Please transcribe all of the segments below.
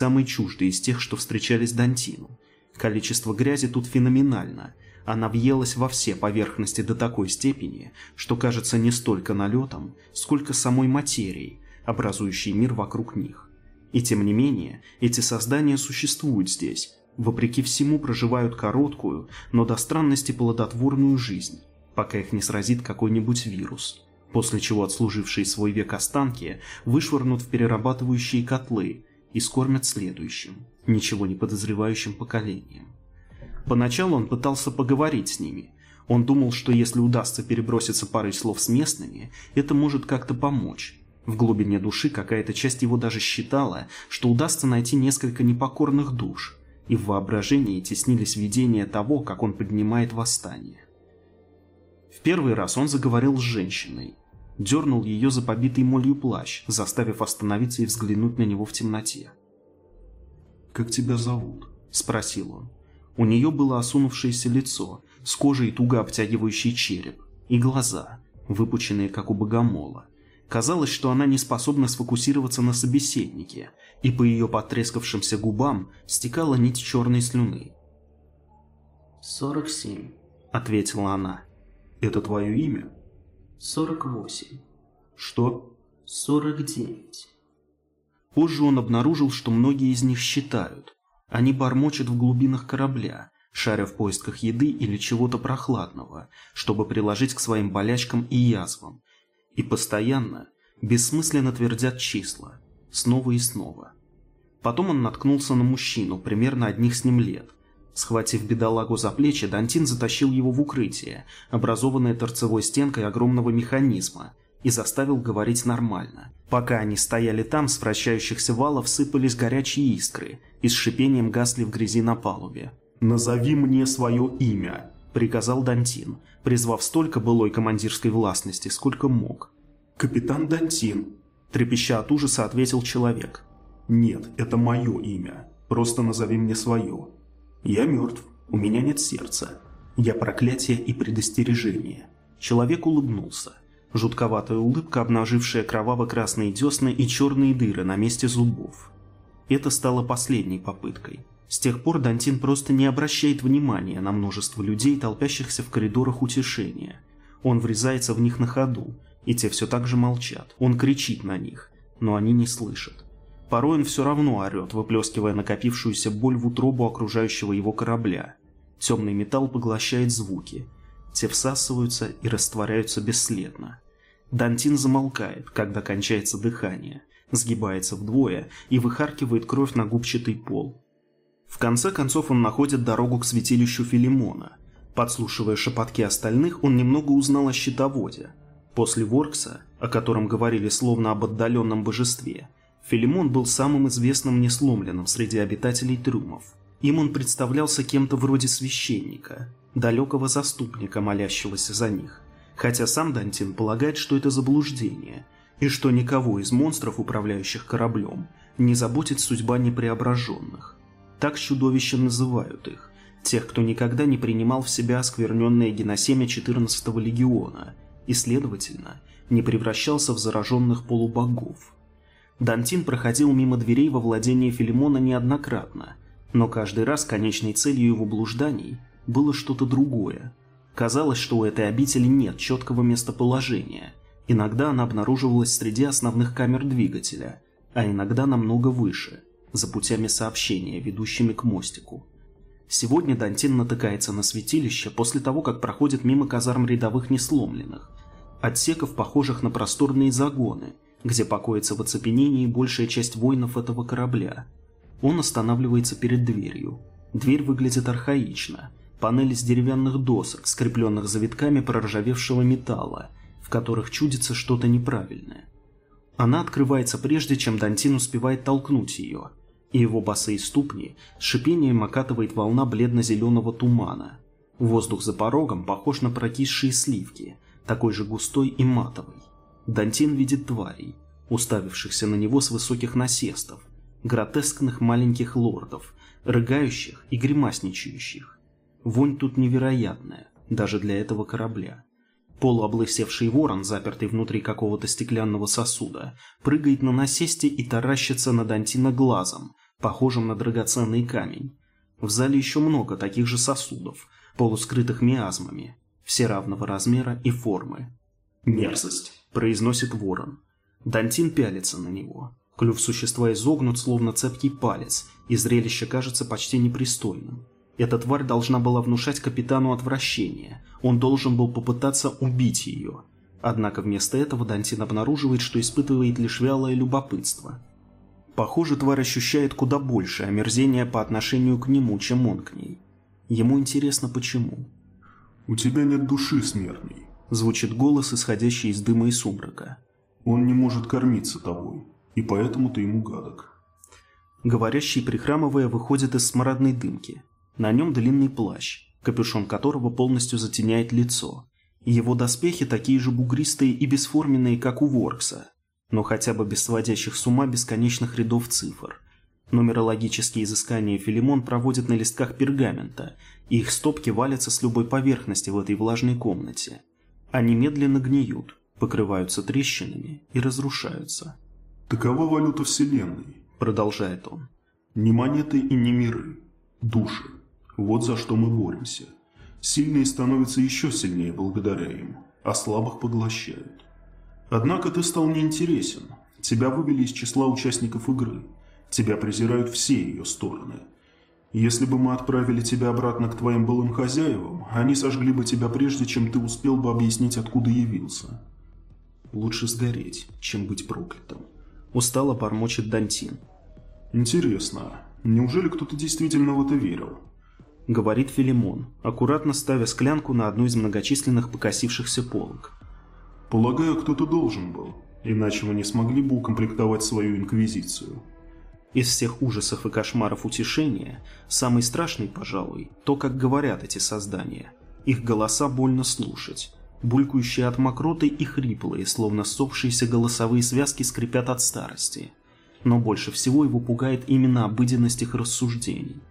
самый чуждый из тех, что встречались Дантину. Количество грязи тут феноменально. Она въелась во все поверхности до такой степени, что кажется не столько налетом, сколько самой материей, образующей мир вокруг них. И тем не менее, эти создания существуют здесь, вопреки всему проживают короткую, но до странности плодотворную жизнь, пока их не сразит какой-нибудь вирус, после чего отслужившие свой век останки вышвырнут в перерабатывающие котлы и скормят следующим, ничего не подозревающим поколением. Поначалу он пытался поговорить с ними. Он думал, что если удастся переброситься парой слов с местными, это может как-то помочь. В глубине души какая-то часть его даже считала, что удастся найти несколько непокорных душ, и в воображении теснились видения того, как он поднимает восстание. В первый раз он заговорил с женщиной, дернул ее за побитый молью плащ, заставив остановиться и взглянуть на него в темноте. «Как тебя зовут?» – спросил он. У нее было осунувшееся лицо, с кожей туго обтягивающий череп, и глаза, выпученные как у богомола. Казалось, что она не способна сфокусироваться на собеседнике, и по ее потрескавшимся губам стекала нить черной слюны. «Сорок семь», — ответила она. «Это твое имя?» «Сорок восемь». «Что?» «Сорок девять». Позже он обнаружил, что многие из них считают. Они бормочут в глубинах корабля, шаря в поисках еды или чего-то прохладного, чтобы приложить к своим болячкам и язвам, и постоянно, бессмысленно твердят числа, снова и снова. Потом он наткнулся на мужчину, примерно одних с ним лет. Схватив бедолагу за плечи, Дантин затащил его в укрытие, образованное торцевой стенкой огромного механизма, и заставил говорить нормально. Пока они стояли там, с вращающихся валов сыпались горячие искры и с шипением гасли в грязи на палубе. «Назови мне свое имя», — приказал Дантин, призвав столько былой командирской властности, сколько мог. «Капитан Дантин», – трепеща от ужаса ответил человек. «Нет, это мое имя. Просто назови мне свое. Я мертв, у меня нет сердца. Я проклятие и предостережение». Человек улыбнулся. Жутковатая улыбка, обнажившая кроваво-красные десны и черные дыры на месте зубов. Это стало последней попыткой. С тех пор Дантин просто не обращает внимания на множество людей, толпящихся в коридорах утешения. Он врезается в них на ходу, и те все так же молчат. Он кричит на них, но они не слышат. Порой он все равно орет, выплескивая накопившуюся боль в утробу окружающего его корабля. Темный металл поглощает звуки. Те всасываются и растворяются бесследно. Дантин замолкает, когда кончается дыхание, сгибается вдвое и выхаркивает кровь на губчатый пол. В конце концов он находит дорогу к святилищу Филимона. Подслушивая шепотки остальных, он немного узнал о щитоводе. После Воркса, о котором говорили словно об отдаленном божестве, Филимон был самым известным несломленным среди обитателей трюмов. Им он представлялся кем-то вроде священника, далекого заступника, молящегося за них. Хотя сам Дантин полагает, что это заблуждение, и что никого из монстров, управляющих кораблем, не заботит судьба непреображенных. Так чудовища называют их, тех, кто никогда не принимал в себя оскверненное геносемя 14-го легиона и, следовательно, не превращался в зараженных полубогов. Дантин проходил мимо дверей во владение Филимона неоднократно, но каждый раз конечной целью его блужданий было что-то другое. Казалось, что у этой обители нет четкого местоположения. Иногда она обнаруживалась среди основных камер двигателя, а иногда намного выше – за путями сообщения, ведущими к мостику. Сегодня Дантин натыкается на святилище после того, как проходит мимо казарм рядовых несломленных, отсеков, похожих на просторные загоны, где покоится в оцепенении большая часть воинов этого корабля. Он останавливается перед дверью. Дверь выглядит архаично. Панель из деревянных досок, скрепленных завитками проржавевшего металла, в которых чудится что-то неправильное. Она открывается прежде, чем Дантин успевает толкнуть ее, и его босые ступни с шипением окатывает волна бледно-зеленого тумана. Воздух за порогом похож на прокисшие сливки, такой же густой и матовый. Дантин видит тварей, уставившихся на него с высоких насестов, гротескных маленьких лордов, рыгающих и гримасничающих. Вонь тут невероятная, даже для этого корабля. Полуоблысевший ворон, запертый внутри какого-то стеклянного сосуда, прыгает на насесте и таращится на Дантина глазом, похожим на драгоценный камень. В зале еще много таких же сосудов, полускрытых миазмами, все равного размера и формы. «Мерзость», – произносит ворон. Дантин пялится на него. Клюв существа изогнут, словно цепкий палец, и зрелище кажется почти непристойным. Эта тварь должна была внушать капитану отвращение. Он должен был попытаться убить ее. Однако вместо этого Дантин обнаруживает, что испытывает лишь вялое любопытство. Похоже, тварь ощущает куда больше омерзения по отношению к нему, чем он к ней. Ему интересно, почему. «У тебя нет души, смертный», – звучит голос, исходящий из дыма и сумрака. «Он не может кормиться тобой, и поэтому ты ему гадок». Говорящий, прихрамывая, выходит из смрадной дымки. На нем длинный плащ, капюшон которого полностью затеняет лицо. Его доспехи такие же бугристые и бесформенные, как у Воркса, но хотя бы без сводящих с ума бесконечных рядов цифр. Нумерологические изыскания Филимон проводит на листках пергамента, и их стопки валятся с любой поверхности в этой влажной комнате. Они медленно гниют, покрываются трещинами и разрушаются. «Такова валюта Вселенной», — продолжает он. «Не монеты и не миры. Души. Вот за что мы боремся. Сильные становятся еще сильнее благодаря им, а слабых поглощают. Однако ты стал неинтересен. Тебя вывели из числа участников игры. Тебя презирают все ее стороны. Если бы мы отправили тебя обратно к твоим былым хозяевам, они сожгли бы тебя прежде, чем ты успел бы объяснить, откуда явился. Лучше сгореть, чем быть проклятым. Устало бормочет Дантин. Интересно, неужели кто-то действительно в это верил? — говорит Филимон, аккуратно ставя склянку на одну из многочисленных покосившихся полок. «Полагаю, кто-то должен был, иначе вы не смогли бы укомплектовать свою инквизицию». Из всех ужасов и кошмаров утешения, самый страшный, пожалуй, то, как говорят эти создания. Их голоса больно слушать. Булькающие от мокроты и хриплые, словно сохшиеся голосовые связки скрипят от старости. Но больше всего его пугает именно обыденность их рассуждений.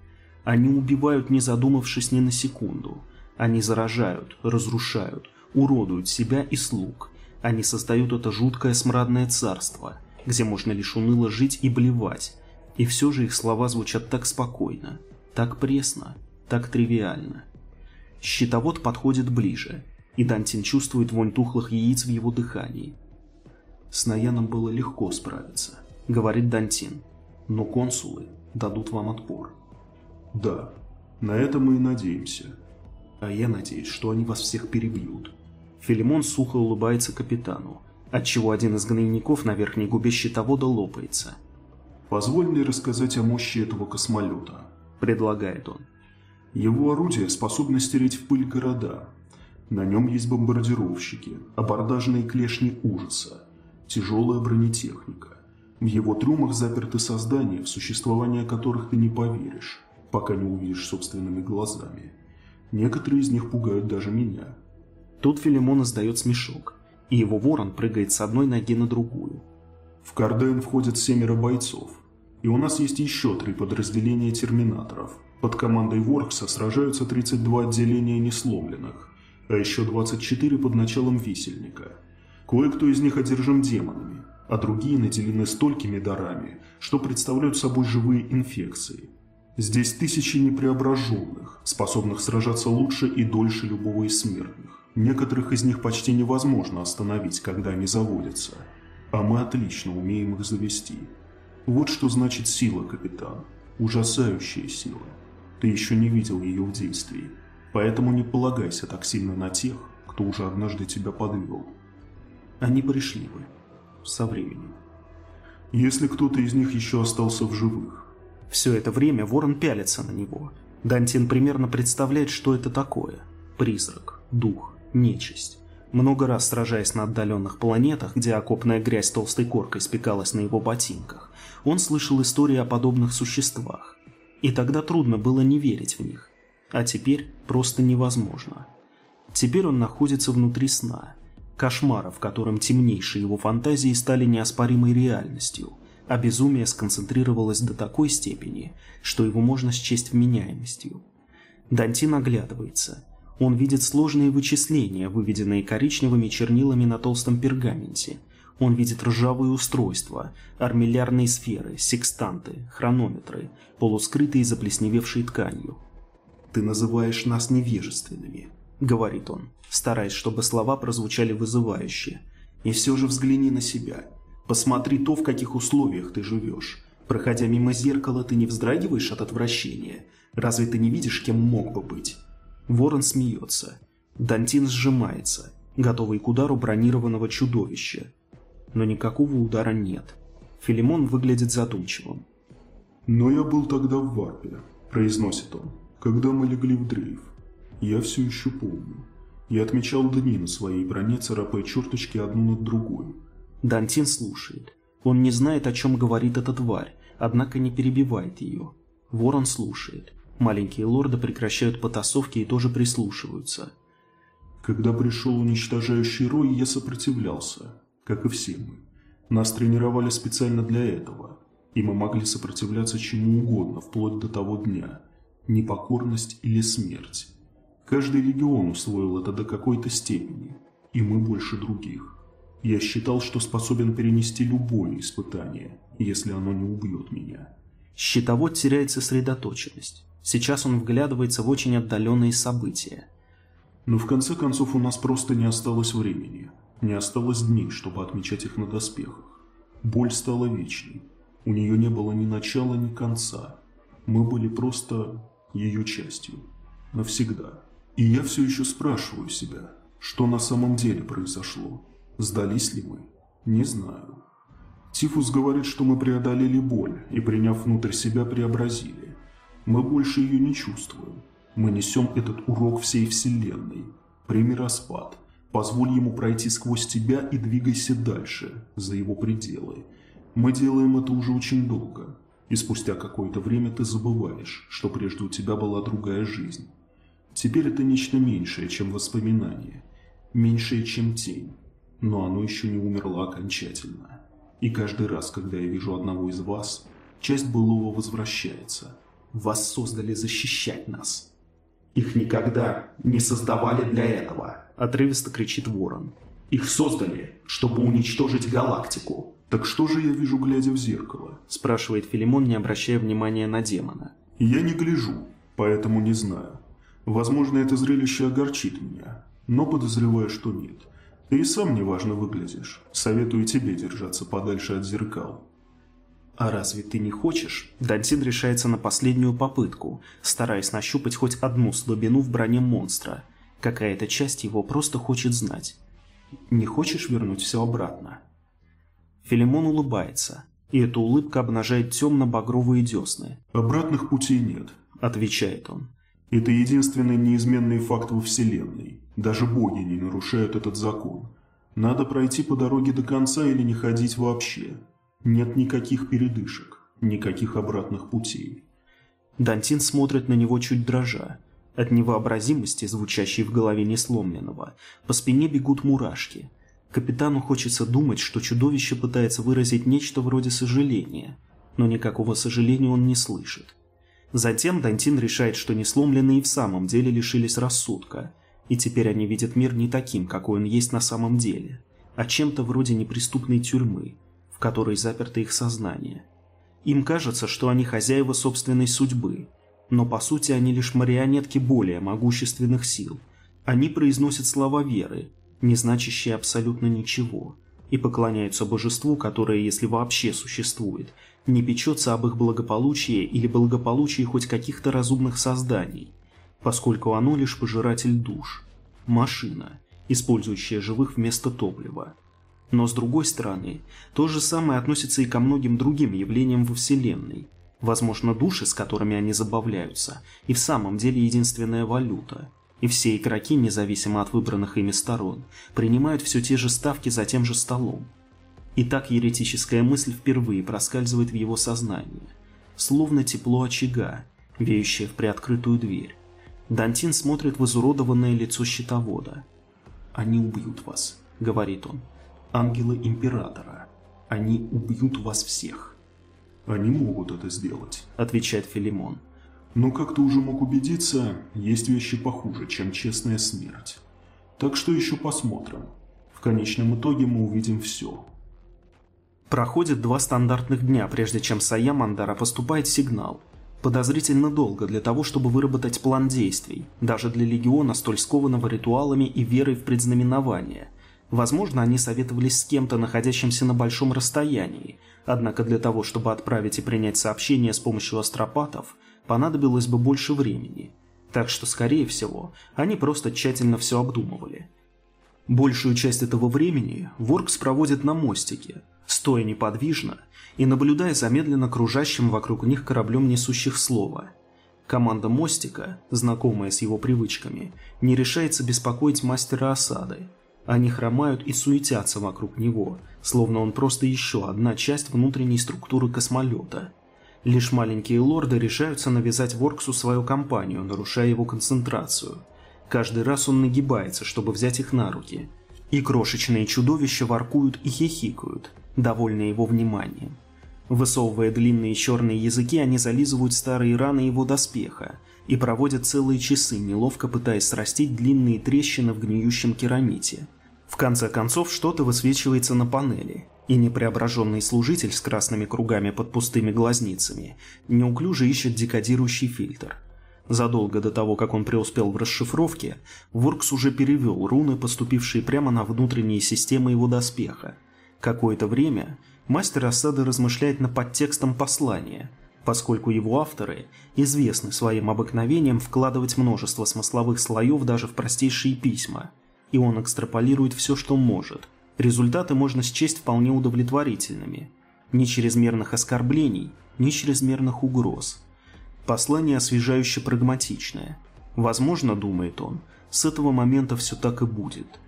Они убивают, не задумавшись ни на секунду. Они заражают, разрушают, уродуют себя и слуг. Они создают это жуткое смрадное царство, где можно лишь уныло жить и блевать. И все же их слова звучат так спокойно, так пресно, так тривиально. Щитовод подходит ближе, и Дантин чувствует вонь тухлых яиц в его дыхании. «С Наяном было легко справиться», — говорит Дантин, — «но консулы дадут вам отпор». Да, на это мы и надеемся. А я надеюсь, что они вас всех перебьют. Филимон сухо улыбается капитану, отчего один из гнойников на верхней губе щитовода лопается. «Позволь мне рассказать о мощи этого космолета», — предлагает он. «Его орудия способны стереть в пыль города. На нем есть бомбардировщики, абордажные клешни ужаса, тяжелая бронетехника. В его трюмах заперты создания, в существование которых ты не поверишь пока не увидишь собственными глазами. Некоторые из них пугают даже меня. Тут Филимон издает смешок, и его ворон прыгает с одной ноги на другую. В Карден входят семеро бойцов, и у нас есть еще три подразделения терминаторов. Под командой Воркса сражаются 32 отделения несломленных, а еще 24 под началом висельника. Кое-кто из них одержим демонами, а другие наделены столькими дарами, что представляют собой живые инфекции – Здесь тысячи непреображенных, способных сражаться лучше и дольше любого из смертных. Некоторых из них почти невозможно остановить, когда они заводятся. А мы отлично умеем их завести. Вот что значит сила, капитан. Ужасающая сила. Ты еще не видел ее в действии. Поэтому не полагайся так сильно на тех, кто уже однажды тебя подвел. Они пришли бы. Со временем. Если кто-то из них еще остался в живых, все это время ворон пялится на него. Дантин примерно представляет, что это такое. Призрак, дух, нечисть. Много раз сражаясь на отдаленных планетах, где окопная грязь толстой коркой спекалась на его ботинках, он слышал истории о подобных существах. И тогда трудно было не верить в них. А теперь просто невозможно. Теперь он находится внутри сна. Кошмара, в котором темнейшие его фантазии стали неоспоримой реальностью – а безумие сконцентрировалось до такой степени, что его можно счесть вменяемостью. Дантин оглядывается. Он видит сложные вычисления, выведенные коричневыми чернилами на толстом пергаменте. Он видит ржавые устройства, армиллярные сферы, секстанты, хронометры, полускрытые заплесневевшей тканью. «Ты называешь нас невежественными», — говорит он, стараясь, чтобы слова прозвучали вызывающе. «И все же взгляни на себя. Посмотри то, в каких условиях ты живешь. Проходя мимо зеркала, ты не вздрагиваешь от отвращения. Разве ты не видишь, кем мог бы быть?» Ворон смеется. Дантин сжимается, готовый к удару бронированного чудовища. Но никакого удара нет. Филимон выглядит задумчивым. «Но я был тогда в Варпе», – произносит он, – «когда мы легли в дрейф. Я все еще помню. Я отмечал дни на своей броне, царапая черточки одну над другой». Дантин слушает. Он не знает, о чем говорит эта тварь, однако не перебивает ее. Ворон слушает. Маленькие лорды прекращают потасовки и тоже прислушиваются. Когда пришел уничтожающий рой, я сопротивлялся, как и все мы. Нас тренировали специально для этого, и мы могли сопротивляться чему угодно, вплоть до того дня. Непокорность или смерть. Каждый регион усвоил это до какой-то степени, и мы больше других. Я считал, что способен перенести любое испытание, если оно не убьет меня. Щитовод теряет сосредоточенность. Сейчас он вглядывается в очень отдаленные события. Но в конце концов у нас просто не осталось времени. Не осталось дней, чтобы отмечать их на доспехах. Боль стала вечной. У нее не было ни начала, ни конца. Мы были просто ее частью. Навсегда. И я все еще спрашиваю себя, что на самом деле произошло. Сдались ли мы? Не знаю. Тифус говорит, что мы преодолели боль и, приняв внутрь себя, преобразили. Мы больше ее не чувствуем. Мы несем этот урок всей Вселенной. Прими распад. Позволь ему пройти сквозь тебя и двигайся дальше, за его пределы. Мы делаем это уже очень долго. И спустя какое-то время ты забываешь, что прежде у тебя была другая жизнь. Теперь это нечто меньшее, чем воспоминание. Меньшее, чем тень. Но оно еще не умерло окончательно. И каждый раз, когда я вижу одного из вас, часть былого возвращается. Вас создали защищать нас. Их никогда не создавали для этого. Отрывисто кричит ворон. Их создали, чтобы уничтожить галактику. «Так что же я вижу, глядя в зеркало?» – спрашивает Филимон, не обращая внимания на демона. «Я не гляжу, поэтому не знаю. Возможно, это зрелище огорчит меня, но подозреваю, что нет. Ты и сам неважно выглядишь. Советую тебе держаться подальше от зеркал. «А разве ты не хочешь?» Дантин решается на последнюю попытку, стараясь нащупать хоть одну слабину в броне монстра. Какая-то часть его просто хочет знать. «Не хочешь вернуть все обратно?» Филимон улыбается, и эта улыбка обнажает темно-багровые десны. «Обратных путей нет», — отвечает он. «Это единственный неизменный факт во Вселенной. Даже боги не нарушают этот закон. Надо пройти по дороге до конца или не ходить вообще. Нет никаких передышек, никаких обратных путей. Дантин смотрит на него чуть дрожа. От невообразимости, звучащей в голове несломленного, по спине бегут мурашки. Капитану хочется думать, что чудовище пытается выразить нечто вроде сожаления, но никакого сожаления он не слышит. Затем Дантин решает, что несломленные в самом деле лишились рассудка, и теперь они видят мир не таким, какой он есть на самом деле, а чем-то вроде неприступной тюрьмы, в которой заперто их сознание. Им кажется, что они хозяева собственной судьбы, но по сути они лишь марионетки более могущественных сил. Они произносят слова веры, не значащие абсолютно ничего, и поклоняются божеству, которое, если вообще существует, не печется об их благополучии или благополучии хоть каких-то разумных созданий, поскольку оно лишь пожиратель душ, машина, использующая живых вместо топлива. Но с другой стороны, то же самое относится и ко многим другим явлениям во Вселенной. Возможно, души, с которыми они забавляются, и в самом деле единственная валюта. И все игроки, независимо от выбранных ими сторон, принимают все те же ставки за тем же столом. И так еретическая мысль впервые проскальзывает в его сознание. Словно тепло очага, веющее в приоткрытую дверь. Дантин смотрит в изуродованное лицо щитовода. «Они убьют вас», — говорит он ангелы Императора. Они убьют вас всех». «Они могут это сделать», — отвечает Филимон. «Но, как ты уже мог убедиться, есть вещи похуже, чем честная смерть. Так что еще посмотрим. В конечном итоге мы увидим все. Проходит два стандартных дня, прежде чем с Аямандара поступает сигнал. Подозрительно долго для того, чтобы выработать план действий, даже для легиона, столь скованного ритуалами и верой в предзнаменование. Возможно, они советовались с кем-то, находящимся на большом расстоянии, однако для того, чтобы отправить и принять сообщение с помощью астропатов, понадобилось бы больше времени. Так что, скорее всего, они просто тщательно все обдумывали. Большую часть этого времени Воркс проводит на мостике, стоя неподвижно и наблюдая за медленно кружащим вокруг них кораблем несущих слова. Команда мостика, знакомая с его привычками, не решается беспокоить мастера осады. Они хромают и суетятся вокруг него, словно он просто еще одна часть внутренней структуры космолета. Лишь маленькие лорды решаются навязать Ворксу свою компанию, нарушая его концентрацию. Каждый раз он нагибается, чтобы взять их на руки. И крошечные чудовища воркуют и хихикают, довольные его вниманием. Высовывая длинные черные языки, они зализывают старые раны его доспеха и проводят целые часы, неловко пытаясь срастить длинные трещины в гниющем керамите. В конце концов, что-то высвечивается на панели, и непреображенный служитель с красными кругами под пустыми глазницами неуклюже ищет декодирующий фильтр. Задолго до того, как он преуспел в расшифровке, Воркс уже перевел руны, поступившие прямо на внутренние системы его доспеха. Какое-то время мастер осады размышляет над подтекстом послания, поскольку его авторы известны своим обыкновением вкладывать множество смысловых слоев даже в простейшие письма, и он экстраполирует все, что может. Результаты можно счесть вполне удовлетворительными. Ни чрезмерных оскорблений, ни чрезмерных угроз. Послание освежающе прагматичное. Возможно, думает он, с этого момента все так и будет.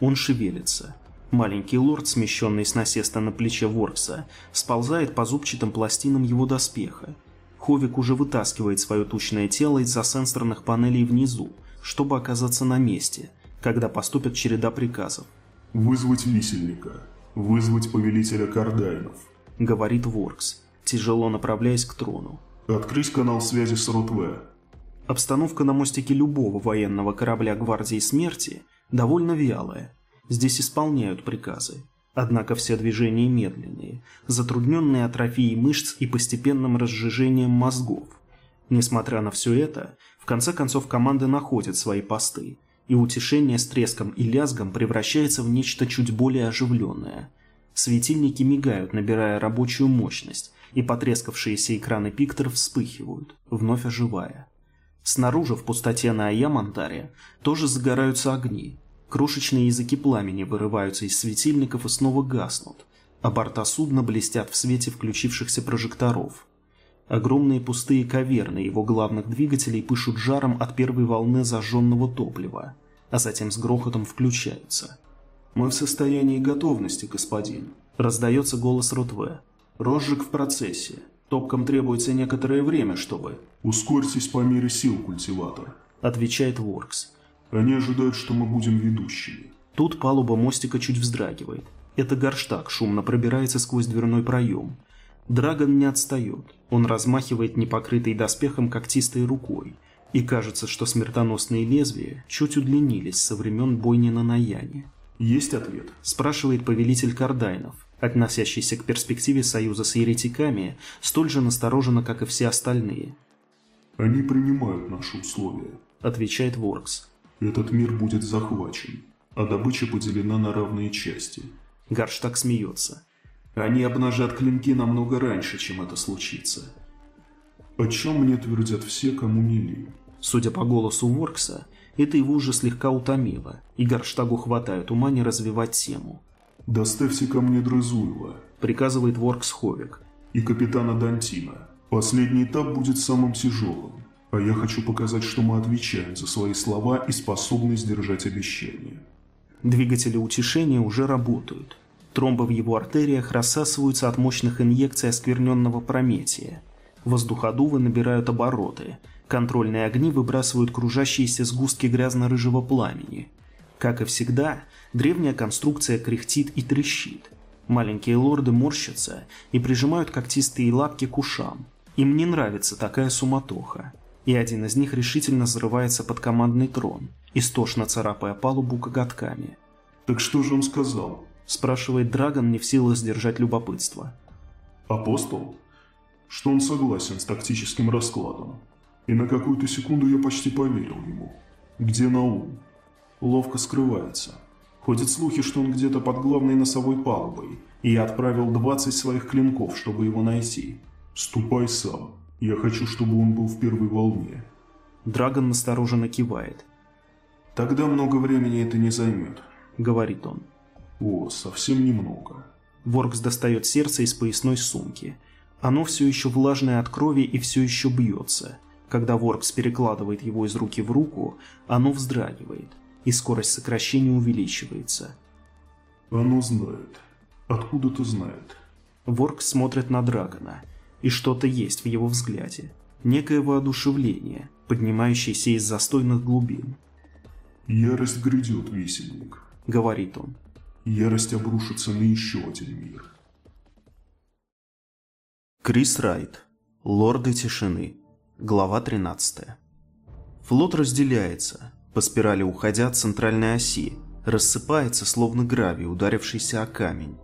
Он шевелится – Маленький лорд, смещенный с насеста на плече Воркса, сползает по зубчатым пластинам его доспеха. Ховик уже вытаскивает свое тучное тело из-за сенсорных панелей внизу, чтобы оказаться на месте, когда поступит череда приказов. «Вызвать висельника. Вызвать повелителя Кардайнов», — говорит Воркс, тяжело направляясь к трону. «Открыть канал связи с Ротве». Обстановка на мостике любого военного корабля Гвардии Смерти довольно вялая, Здесь исполняют приказы. Однако все движения медленнее, затрудненные атрофией мышц и постепенным разжижением мозгов. Несмотря на все это, в конце концов команды находят свои посты, и утешение с треском и лязгом превращается в нечто чуть более оживленное. Светильники мигают, набирая рабочую мощность, и потрескавшиеся экраны пикторов вспыхивают, вновь оживая. Снаружи, в пустоте на Аямантаре, тоже загораются огни, Крошечные языки пламени вырываются из светильников и снова гаснут, а борта судна блестят в свете включившихся прожекторов. Огромные пустые каверны его главных двигателей пышут жаром от первой волны зажженного топлива, а затем с грохотом включаются. «Мы в состоянии готовности, господин», – раздается голос Ротве. «Розжиг в процессе. Топкам требуется некоторое время, чтобы...» «Ускорьтесь по мере сил, культиватор», – отвечает Воркс. Они ожидают, что мы будем ведущими. Тут палуба мостика чуть вздрагивает. Это горштаг шумно пробирается сквозь дверной проем. Драгон не отстает. Он размахивает непокрытой доспехом когтистой рукой. И кажется, что смертоносные лезвия чуть удлинились со времен бойни на Наяне. «Есть ответ?» – спрашивает повелитель Кардайнов, относящийся к перспективе союза с еретиками, столь же настороженно, как и все остальные. «Они принимают наши условия», – отвечает Воркс. Этот мир будет захвачен, а добыча поделена на равные части. Гарштаг смеется. Они обнажат клинки намного раньше, чем это случится. О чем мне твердят все, кому мили? Судя по голосу Воркса, это его уже слегка утомило, и Гарштагу хватает ума не развивать тему. «Доставьте ко мне Дрезуева», — приказывает Воркс Ховик. «И капитана Дантина. Последний этап будет самым тяжелым. А я хочу показать, что мы отвечаем за свои слова и способны сдержать обещания. Двигатели утешения уже работают. Тромбы в его артериях рассасываются от мощных инъекций оскверненного прометия. Воздуходувы набирают обороты. Контрольные огни выбрасывают кружащиеся сгустки грязно-рыжего пламени. Как и всегда, древняя конструкция кряхтит и трещит. Маленькие лорды морщатся и прижимают когтистые лапки к ушам. Им не нравится такая суматоха и один из них решительно взрывается под командный трон, истошно царапая палубу коготками. «Так что же он сказал?» – спрашивает Драгон, не в силах сдержать любопытство. Апостол? Что он согласен с тактическим раскладом. И на какую-то секунду я почти поверил ему. Где Наум? Ловко скрывается. Ходят слухи, что он где-то под главной носовой палубой, и я отправил 20 своих клинков, чтобы его найти. Ступай сам. Я хочу, чтобы он был в первой волне. Драгон настороженно кивает. Тогда много времени это не займет, говорит он. О, совсем немного. Воркс достает сердце из поясной сумки. Оно все еще влажное от крови и все еще бьется. Когда Воркс перекладывает его из руки в руку, оно вздрагивает и скорость сокращения увеличивается. Оно знает. Откуда-то знает. Ворк смотрит на Драгона, и что-то есть в его взгляде. Некое воодушевление, поднимающееся из застойных глубин. «Ярость грядет, весельник», — говорит он. «Ярость обрушится на еще один мир». Крис Райт. Лорды тишины. Глава 13. Флот разделяется, по спирали уходя от центральной оси, рассыпается, словно гравий, ударившийся о камень.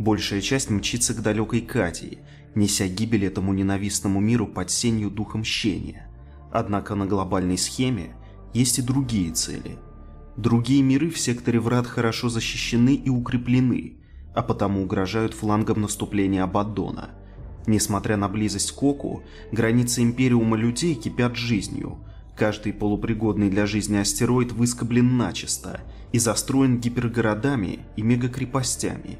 Большая часть мчится к далекой Катии, неся гибель этому ненавистному миру под сенью духа мщения. Однако на глобальной схеме есть и другие цели. Другие миры в секторе врат хорошо защищены и укреплены, а потому угрожают флангом наступления Абаддона. Несмотря на близость к Оку, границы Империума людей кипят жизнью – Каждый полупригодный для жизни астероид выскоблен начисто и застроен гипергородами и мегакрепостями.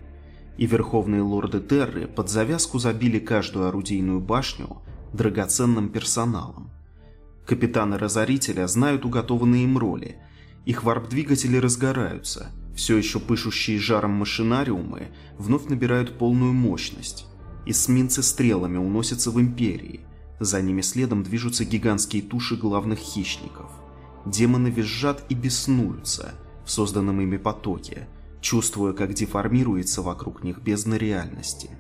И верховные лорды Терры под завязку забили каждую орудийную башню драгоценным персоналом. Капитаны Разорителя знают уготованные им роли. Их варп-двигатели разгораются. Все еще пышущие жаром машинариумы вновь набирают полную мощность. Эсминцы стрелами уносятся в Империи – за ними следом движутся гигантские туши главных хищников. Демоны визжат и беснуются в созданном ими потоке, чувствуя, как деформируется вокруг них бездна реальности.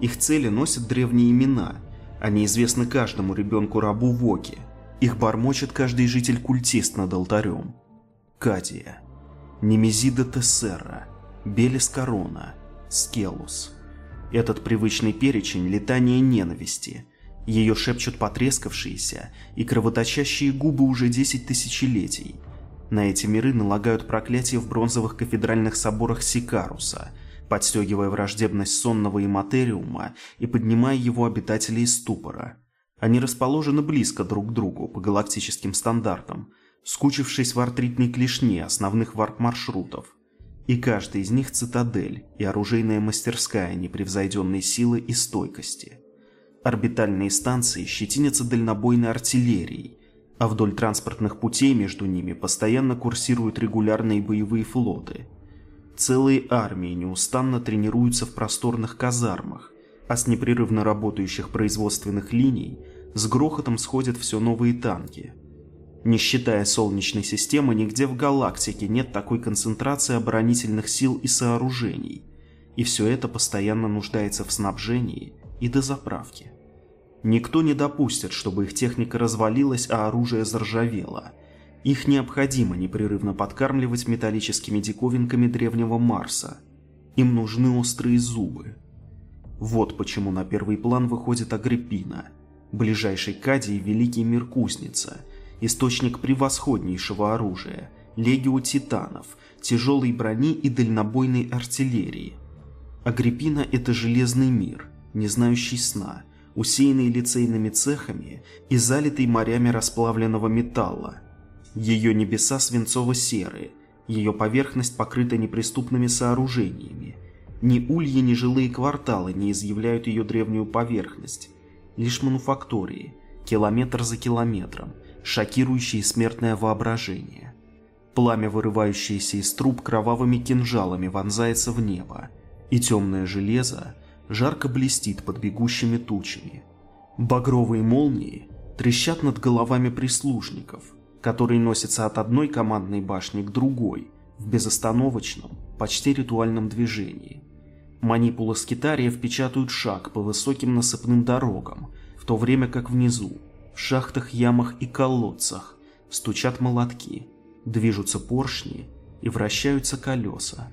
Их цели носят древние имена, они известны каждому ребенку-рабу Воки. Их бормочет каждый житель-культист над алтарем. Кадия, Немезида Тессера, Белис Корона, Скелус. Этот привычный перечень – летания ненависти – ее шепчут потрескавшиеся и кровоточащие губы уже десять тысячелетий. На эти миры налагают проклятие в бронзовых кафедральных соборах Сикаруса, подстегивая враждебность сонного и материума и поднимая его обитателей из ступора. Они расположены близко друг к другу по галактическим стандартам, скучившись в артритной клешне основных варп-маршрутов. И каждый из них цитадель и оружейная мастерская непревзойденной силы и стойкости – Орбитальные станции щетинятся дальнобойной артиллерией, а вдоль транспортных путей между ними постоянно курсируют регулярные боевые флоты. Целые армии неустанно тренируются в просторных казармах, а с непрерывно работающих производственных линий с грохотом сходят все новые танки. Не считая Солнечной системы, нигде в галактике нет такой концентрации оборонительных сил и сооружений, и все это постоянно нуждается в снабжении и дозаправке. Никто не допустит, чтобы их техника развалилась, а оружие заржавело. Их необходимо непрерывно подкармливать металлическими диковинками древнего Марса. Им нужны острые зубы. Вот почему на первый план выходит Агриппина, ближайший Кадий Великий Мир Кузница, источник превосходнейшего оружия, легио титанов, тяжелой брони и дальнобойной артиллерии. Агриппина – это железный мир, не знающий сна – усеянный лицейными цехами и залитый морями расплавленного металла. Ее небеса свинцово-серые, ее поверхность покрыта неприступными сооружениями. Ни ульи, ни жилые кварталы не изъявляют ее древнюю поверхность. Лишь мануфактории, километр за километром, шокирующие смертное воображение. Пламя, вырывающееся из труб кровавыми кинжалами, вонзается в небо, и темное железо жарко блестит под бегущими тучами. Багровые молнии трещат над головами прислужников, которые носятся от одной командной башни к другой в безостановочном, почти ритуальном движении. Манипулы скитариев печатают шаг по высоким насыпным дорогам, в то время как внизу, в шахтах, ямах и колодцах, стучат молотки, движутся поршни и вращаются колеса.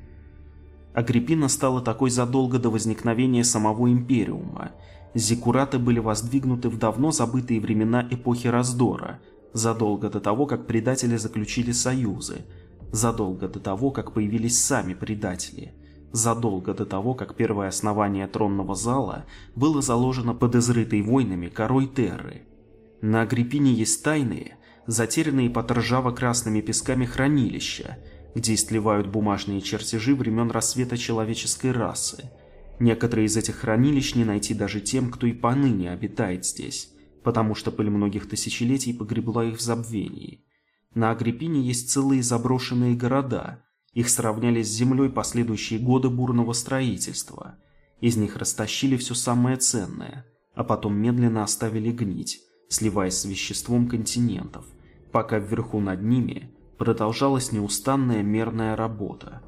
Агриппина стала такой задолго до возникновения самого Империума. Зиккураты были воздвигнуты в давно забытые времена эпохи раздора, задолго до того, как предатели заключили союзы, задолго до того, как появились сами предатели, задолго до того, как первое основание тронного зала было заложено под изрытой войнами корой Терры. На Агриппине есть тайные, затерянные под ржаво-красными песками хранилища, где истлевают бумажные чертежи времен рассвета человеческой расы. Некоторые из этих хранилищ не найти даже тем, кто и поныне обитает здесь, потому что пыль многих тысячелетий погребла их в забвении. На Агриппине есть целые заброшенные города, их сравняли с землей последующие годы бурного строительства. Из них растащили все самое ценное, а потом медленно оставили гнить, сливаясь с веществом континентов, пока вверху над ними продолжалась неустанная мерная работа.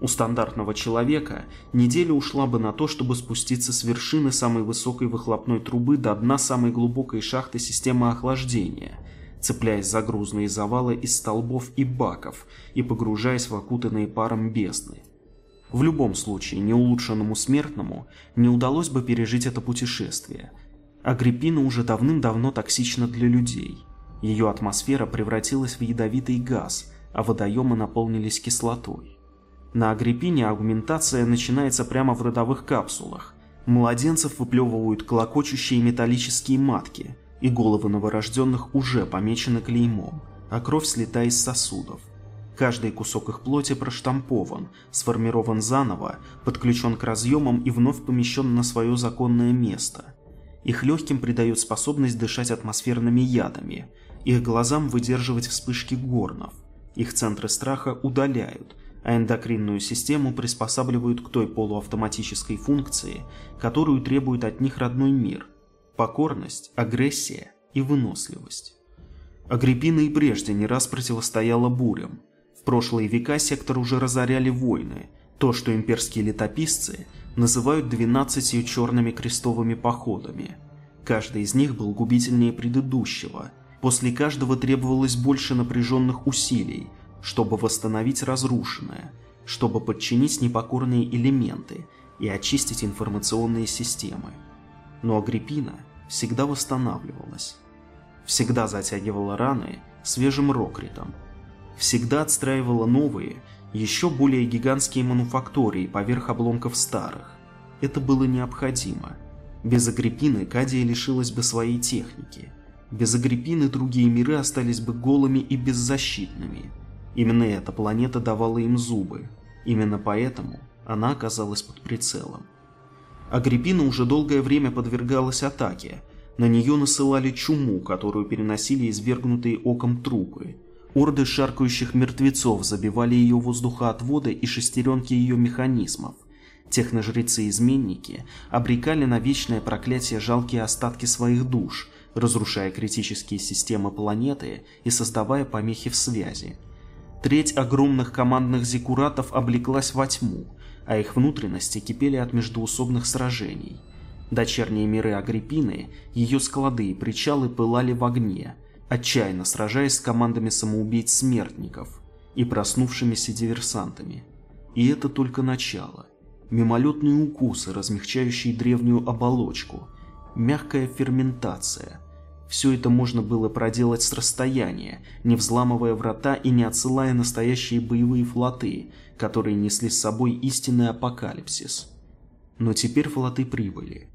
У стандартного человека неделя ушла бы на то, чтобы спуститься с вершины самой высокой выхлопной трубы до дна самой глубокой шахты системы охлаждения, цепляясь за грузные завалы из столбов и баков и погружаясь в окутанные паром бездны. В любом случае, неулучшенному смертному не удалось бы пережить это путешествие. Агриппина уже давным-давно токсична для людей. Ее атмосфера превратилась в ядовитый газ, а водоемы наполнились кислотой. На Агриппине аугментация начинается прямо в родовых капсулах. Младенцев выплевывают клокочущие металлические матки, и головы новорожденных уже помечены клеймом, а кровь слетает из сосудов. Каждый кусок их плоти проштампован, сформирован заново, подключен к разъемам и вновь помещен на свое законное место. Их легким придает способность дышать атмосферными ядами, их глазам выдерживать вспышки горнов, их центры страха удаляют, а эндокринную систему приспосабливают к той полуавтоматической функции, которую требует от них родной мир – покорность, агрессия и выносливость. Агриппина и прежде не раз противостояла бурям. В прошлые века сектор уже разоряли войны, то, что имперские летописцы называют двенадцатью черными крестовыми походами. Каждый из них был губительнее предыдущего. После каждого требовалось больше напряженных усилий, чтобы восстановить разрушенное, чтобы подчинить непокорные элементы и очистить информационные системы. Но Агриппина всегда восстанавливалась. Всегда затягивала раны свежим рокритом. Всегда отстраивала новые, еще более гигантские мануфактории поверх обломков старых. Это было необходимо. Без Агриппины Кадия лишилась бы своей техники. Без Агриппины другие миры остались бы голыми и беззащитными – Именно эта планета давала им зубы. Именно поэтому она оказалась под прицелом. Агриппина уже долгое время подвергалась атаке. На нее насылали чуму, которую переносили извергнутые оком трупы. Орды шаркающих мертвецов забивали ее воздухоотводы и шестеренки ее механизмов. Техножрецы-изменники обрекали на вечное проклятие жалкие остатки своих душ, разрушая критические системы планеты и создавая помехи в связи. Треть огромных командных зиккуратов облеклась во тьму, а их внутренности кипели от междуусобных сражений. Дочерние миры Агриппины, ее склады и причалы пылали в огне, отчаянно сражаясь с командами самоубийц-смертников и проснувшимися диверсантами. И это только начало. Мимолетные укусы, размягчающие древнюю оболочку, мягкая ферментация – все это можно было проделать с расстояния, не взламывая врата и не отсылая настоящие боевые флоты, которые несли с собой истинный апокалипсис. Но теперь флоты прибыли.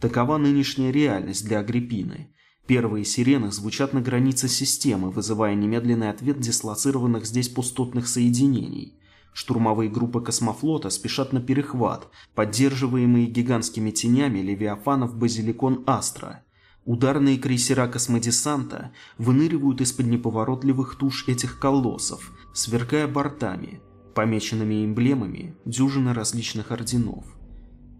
Такова нынешняя реальность для Агриппины. Первые сирены звучат на границе системы, вызывая немедленный ответ дислоцированных здесь пустотных соединений. Штурмовые группы космофлота спешат на перехват, поддерживаемые гигантскими тенями левиафанов Базиликон Астра – Ударные крейсера космодесанта выныривают из-под неповоротливых туш этих колоссов, сверкая бортами, помеченными эмблемами дюжины различных орденов.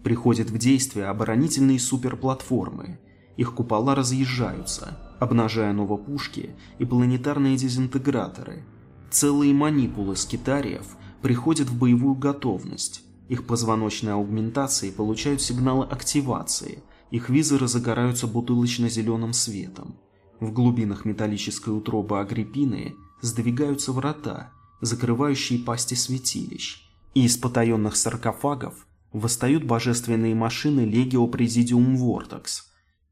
Приходят в действие оборонительные суперплатформы. Их купола разъезжаются, обнажая новопушки и планетарные дезинтеграторы. Целые манипулы скитариев приходят в боевую готовность. Их позвоночные аугментации получают сигналы активации – их визоры загораются бутылочно-зеленым светом. В глубинах металлической утробы Агриппины сдвигаются врата, закрывающие пасти святилищ. и из потаенных саркофагов восстают божественные машины Легио Президиум Вортекс,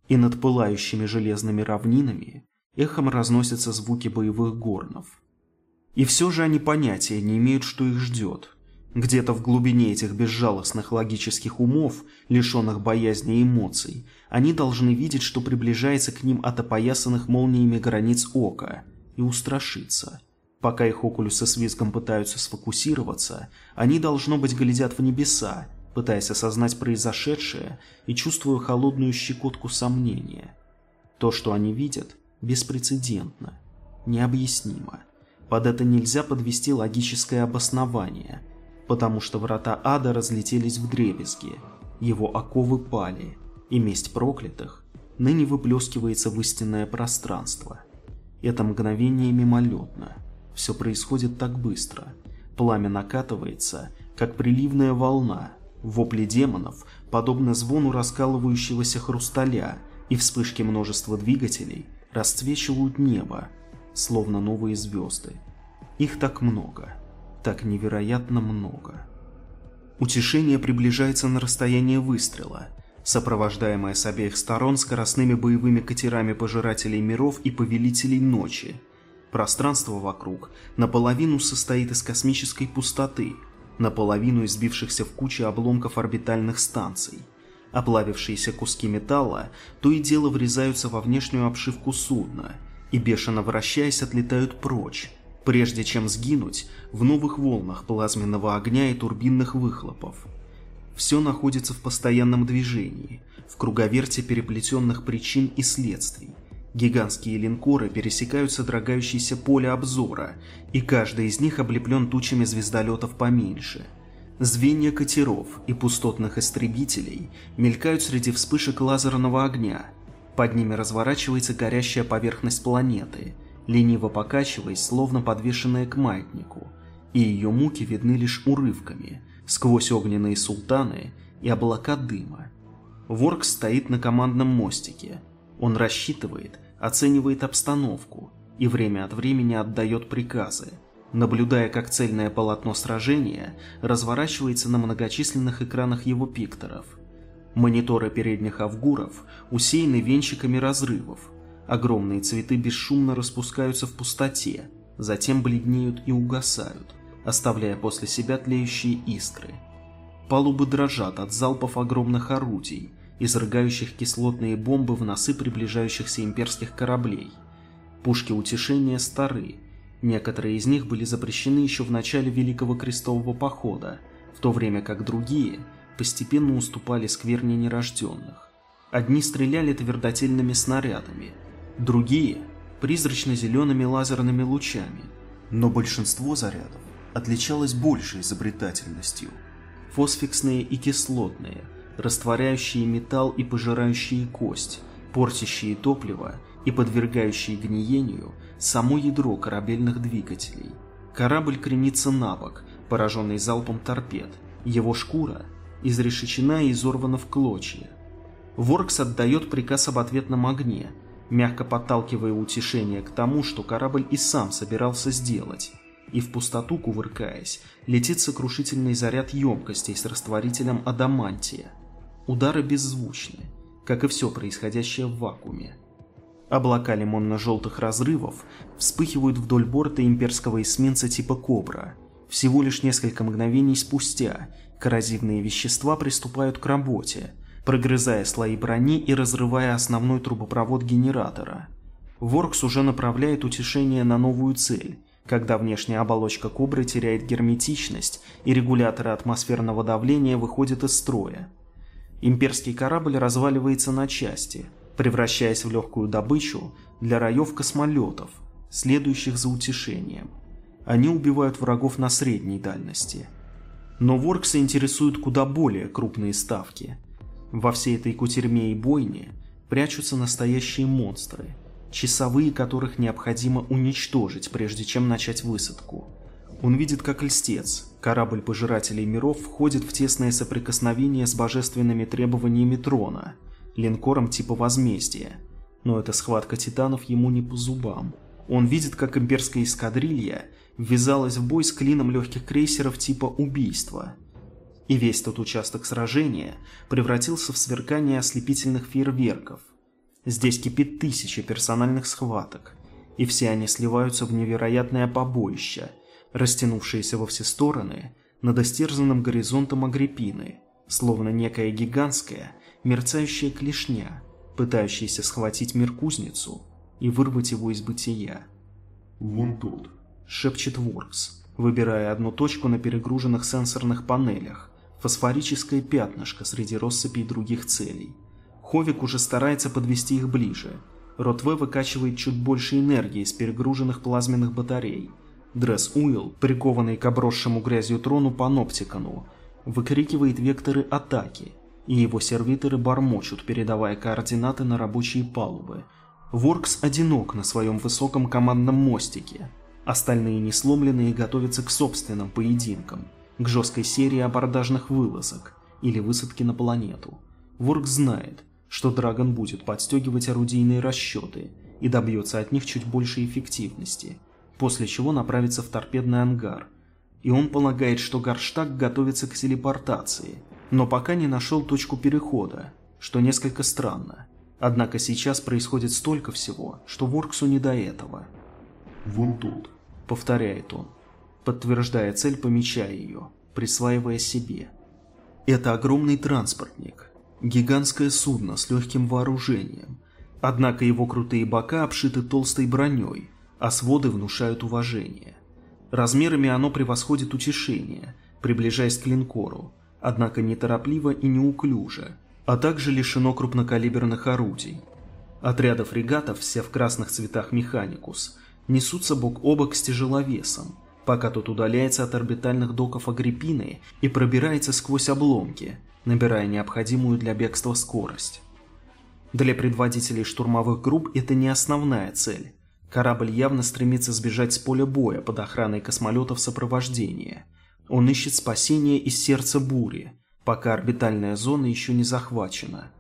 и над пылающими железными равнинами эхом разносятся звуки боевых горнов. И все же они понятия не имеют, что их ждет. Где-то в глубине этих безжалостных логических умов, лишенных боязни и эмоций, они должны видеть, что приближается к ним от опоясанных молниями границ ока, и устрашиться. Пока их окулюсы с визгом пытаются сфокусироваться, они, должно быть, глядят в небеса, пытаясь осознать произошедшее и чувствуя холодную щекотку сомнения. То, что они видят, беспрецедентно, необъяснимо. Под это нельзя подвести логическое обоснование, потому что врата ада разлетелись в дребезги, его оковы пали, и месть проклятых ныне выплескивается в истинное пространство. Это мгновение мимолетно. Все происходит так быстро. Пламя накатывается, как приливная волна. Вопли демонов, подобно звону раскалывающегося хрусталя, и вспышки множества двигателей расцвечивают небо, словно новые звезды. Их так много, так невероятно много. Утешение приближается на расстояние выстрела, сопровождаемое с обеих сторон скоростными боевыми катерами пожирателей миров и повелителей ночи. Пространство вокруг наполовину состоит из космической пустоты, наполовину избившихся в куче обломков орбитальных станций. Оплавившиеся куски металла то и дело врезаются во внешнюю обшивку судна – и, бешено вращаясь, отлетают прочь, прежде чем сгинуть в новых волнах плазменного огня и турбинных выхлопов. Все находится в постоянном движении, в круговерте переплетенных причин и следствий. Гигантские линкоры пересекают содрогающееся поле обзора, и каждый из них облеплен тучами звездолетов поменьше. Звенья катеров и пустотных истребителей мелькают среди вспышек лазерного огня, под ними разворачивается горящая поверхность планеты, лениво покачиваясь, словно подвешенная к маятнику, и ее муки видны лишь урывками, сквозь огненные султаны и облака дыма. Ворк стоит на командном мостике. Он рассчитывает, оценивает обстановку и время от времени отдает приказы, наблюдая, как цельное полотно сражения разворачивается на многочисленных экранах его пикторов – Мониторы передних авгуров усеяны венчиками разрывов. Огромные цветы бесшумно распускаются в пустоте, затем бледнеют и угасают, оставляя после себя тлеющие искры. Палубы дрожат от залпов огромных орудий, изрыгающих кислотные бомбы в носы приближающихся имперских кораблей. Пушки утешения стары, некоторые из них были запрещены еще в начале Великого Крестового Похода, в то время как другие – постепенно уступали скверне нерожденных. Одни стреляли твердотельными снарядами, другие – призрачно-зелеными лазерными лучами, но большинство зарядов отличалось большей изобретательностью. Фосфиксные и кислотные, растворяющие металл и пожирающие кость, портящие топливо и подвергающие гниению само ядро корабельных двигателей. Корабль кренится на бок, пораженный залпом торпед. Его шкура изрешечена и изорвана в клочья. Воркс отдает приказ об ответном огне, мягко подталкивая утешение к тому, что корабль и сам собирался сделать, и в пустоту, кувыркаясь, летит сокрушительный заряд емкостей с растворителем адамантия. Удары беззвучны, как и все происходящее в вакууме. Облака лимонно-желтых разрывов вспыхивают вдоль борта имперского эсминца типа «Кобра». Всего лишь несколько мгновений спустя Коррозивные вещества приступают к работе, прогрызая слои брони и разрывая основной трубопровод генератора. Воркс уже направляет утешение на новую цель, когда внешняя оболочка Кобры теряет герметичность и регуляторы атмосферного давления выходят из строя. Имперский корабль разваливается на части, превращаясь в легкую добычу для раев космолетов, следующих за утешением. Они убивают врагов на средней дальности – но Воркса интересуют куда более крупные ставки. Во всей этой кутерьме и бойне прячутся настоящие монстры, часовые которых необходимо уничтожить, прежде чем начать высадку. Он видит, как льстец, корабль пожирателей миров, входит в тесное соприкосновение с божественными требованиями трона, линкором типа возмездия. Но эта схватка титанов ему не по зубам. Он видит, как имперская эскадрилья ввязалась в бой с клином легких крейсеров типа «Убийство». И весь тот участок сражения превратился в сверкание ослепительных фейерверков. Здесь кипит тысячи персональных схваток, и все они сливаются в невероятное побоище, растянувшееся во все стороны над истерзанным горизонтом Агриппины, словно некая гигантская, мерцающая клешня, пытающаяся схватить мир-кузницу и вырвать его из бытия. «Вон тут», — шепчет Воркс, выбирая одну точку на перегруженных сенсорных панелях, фосфорическое пятнышко среди россыпей других целей. Ховик уже старается подвести их ближе. Ротве выкачивает чуть больше энергии из перегруженных плазменных батарей. Дресс Уилл, прикованный к обросшему грязью трону паноптикану, выкрикивает векторы атаки, и его сервиторы бормочут, передавая координаты на рабочие палубы. Воркс одинок на своем высоком командном мостике. Остальные несломленные готовятся к собственным поединкам – к жесткой серии абордажных вылазок или высадки на планету. Ворк знает, что Драгон будет подстегивать орудийные расчеты и добьется от них чуть большей эффективности, после чего направится в торпедный ангар. И он полагает, что Гарштаг готовится к телепортации, но пока не нашел точку перехода, что несколько странно. Однако сейчас происходит столько всего, что Ворксу не до этого. «Вон тут», — повторяет он подтверждая цель, помечая ее, присваивая себе. Это огромный транспортник, гигантское судно с легким вооружением, однако его крутые бока обшиты толстой броней, а своды внушают уважение. Размерами оно превосходит утешение, приближаясь к линкору, однако неторопливо и неуклюже, а также лишено крупнокалиберных орудий. Отряды фрегатов, все в красных цветах «Механикус», несутся бок о бок с тяжеловесом, пока тот удаляется от орбитальных доков Агриппины и пробирается сквозь обломки, набирая необходимую для бегства скорость. Для предводителей штурмовых групп это не основная цель. Корабль явно стремится сбежать с поля боя под охраной космолетов сопровождения. Он ищет спасения из сердца бури, пока орбитальная зона еще не захвачена.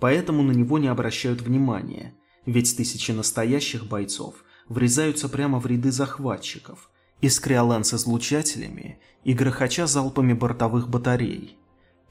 Поэтому на него не обращают внимания, ведь тысячи настоящих бойцов врезаются прямо в ряды захватчиков – искря лан с излучателями и грохоча залпами бортовых батарей.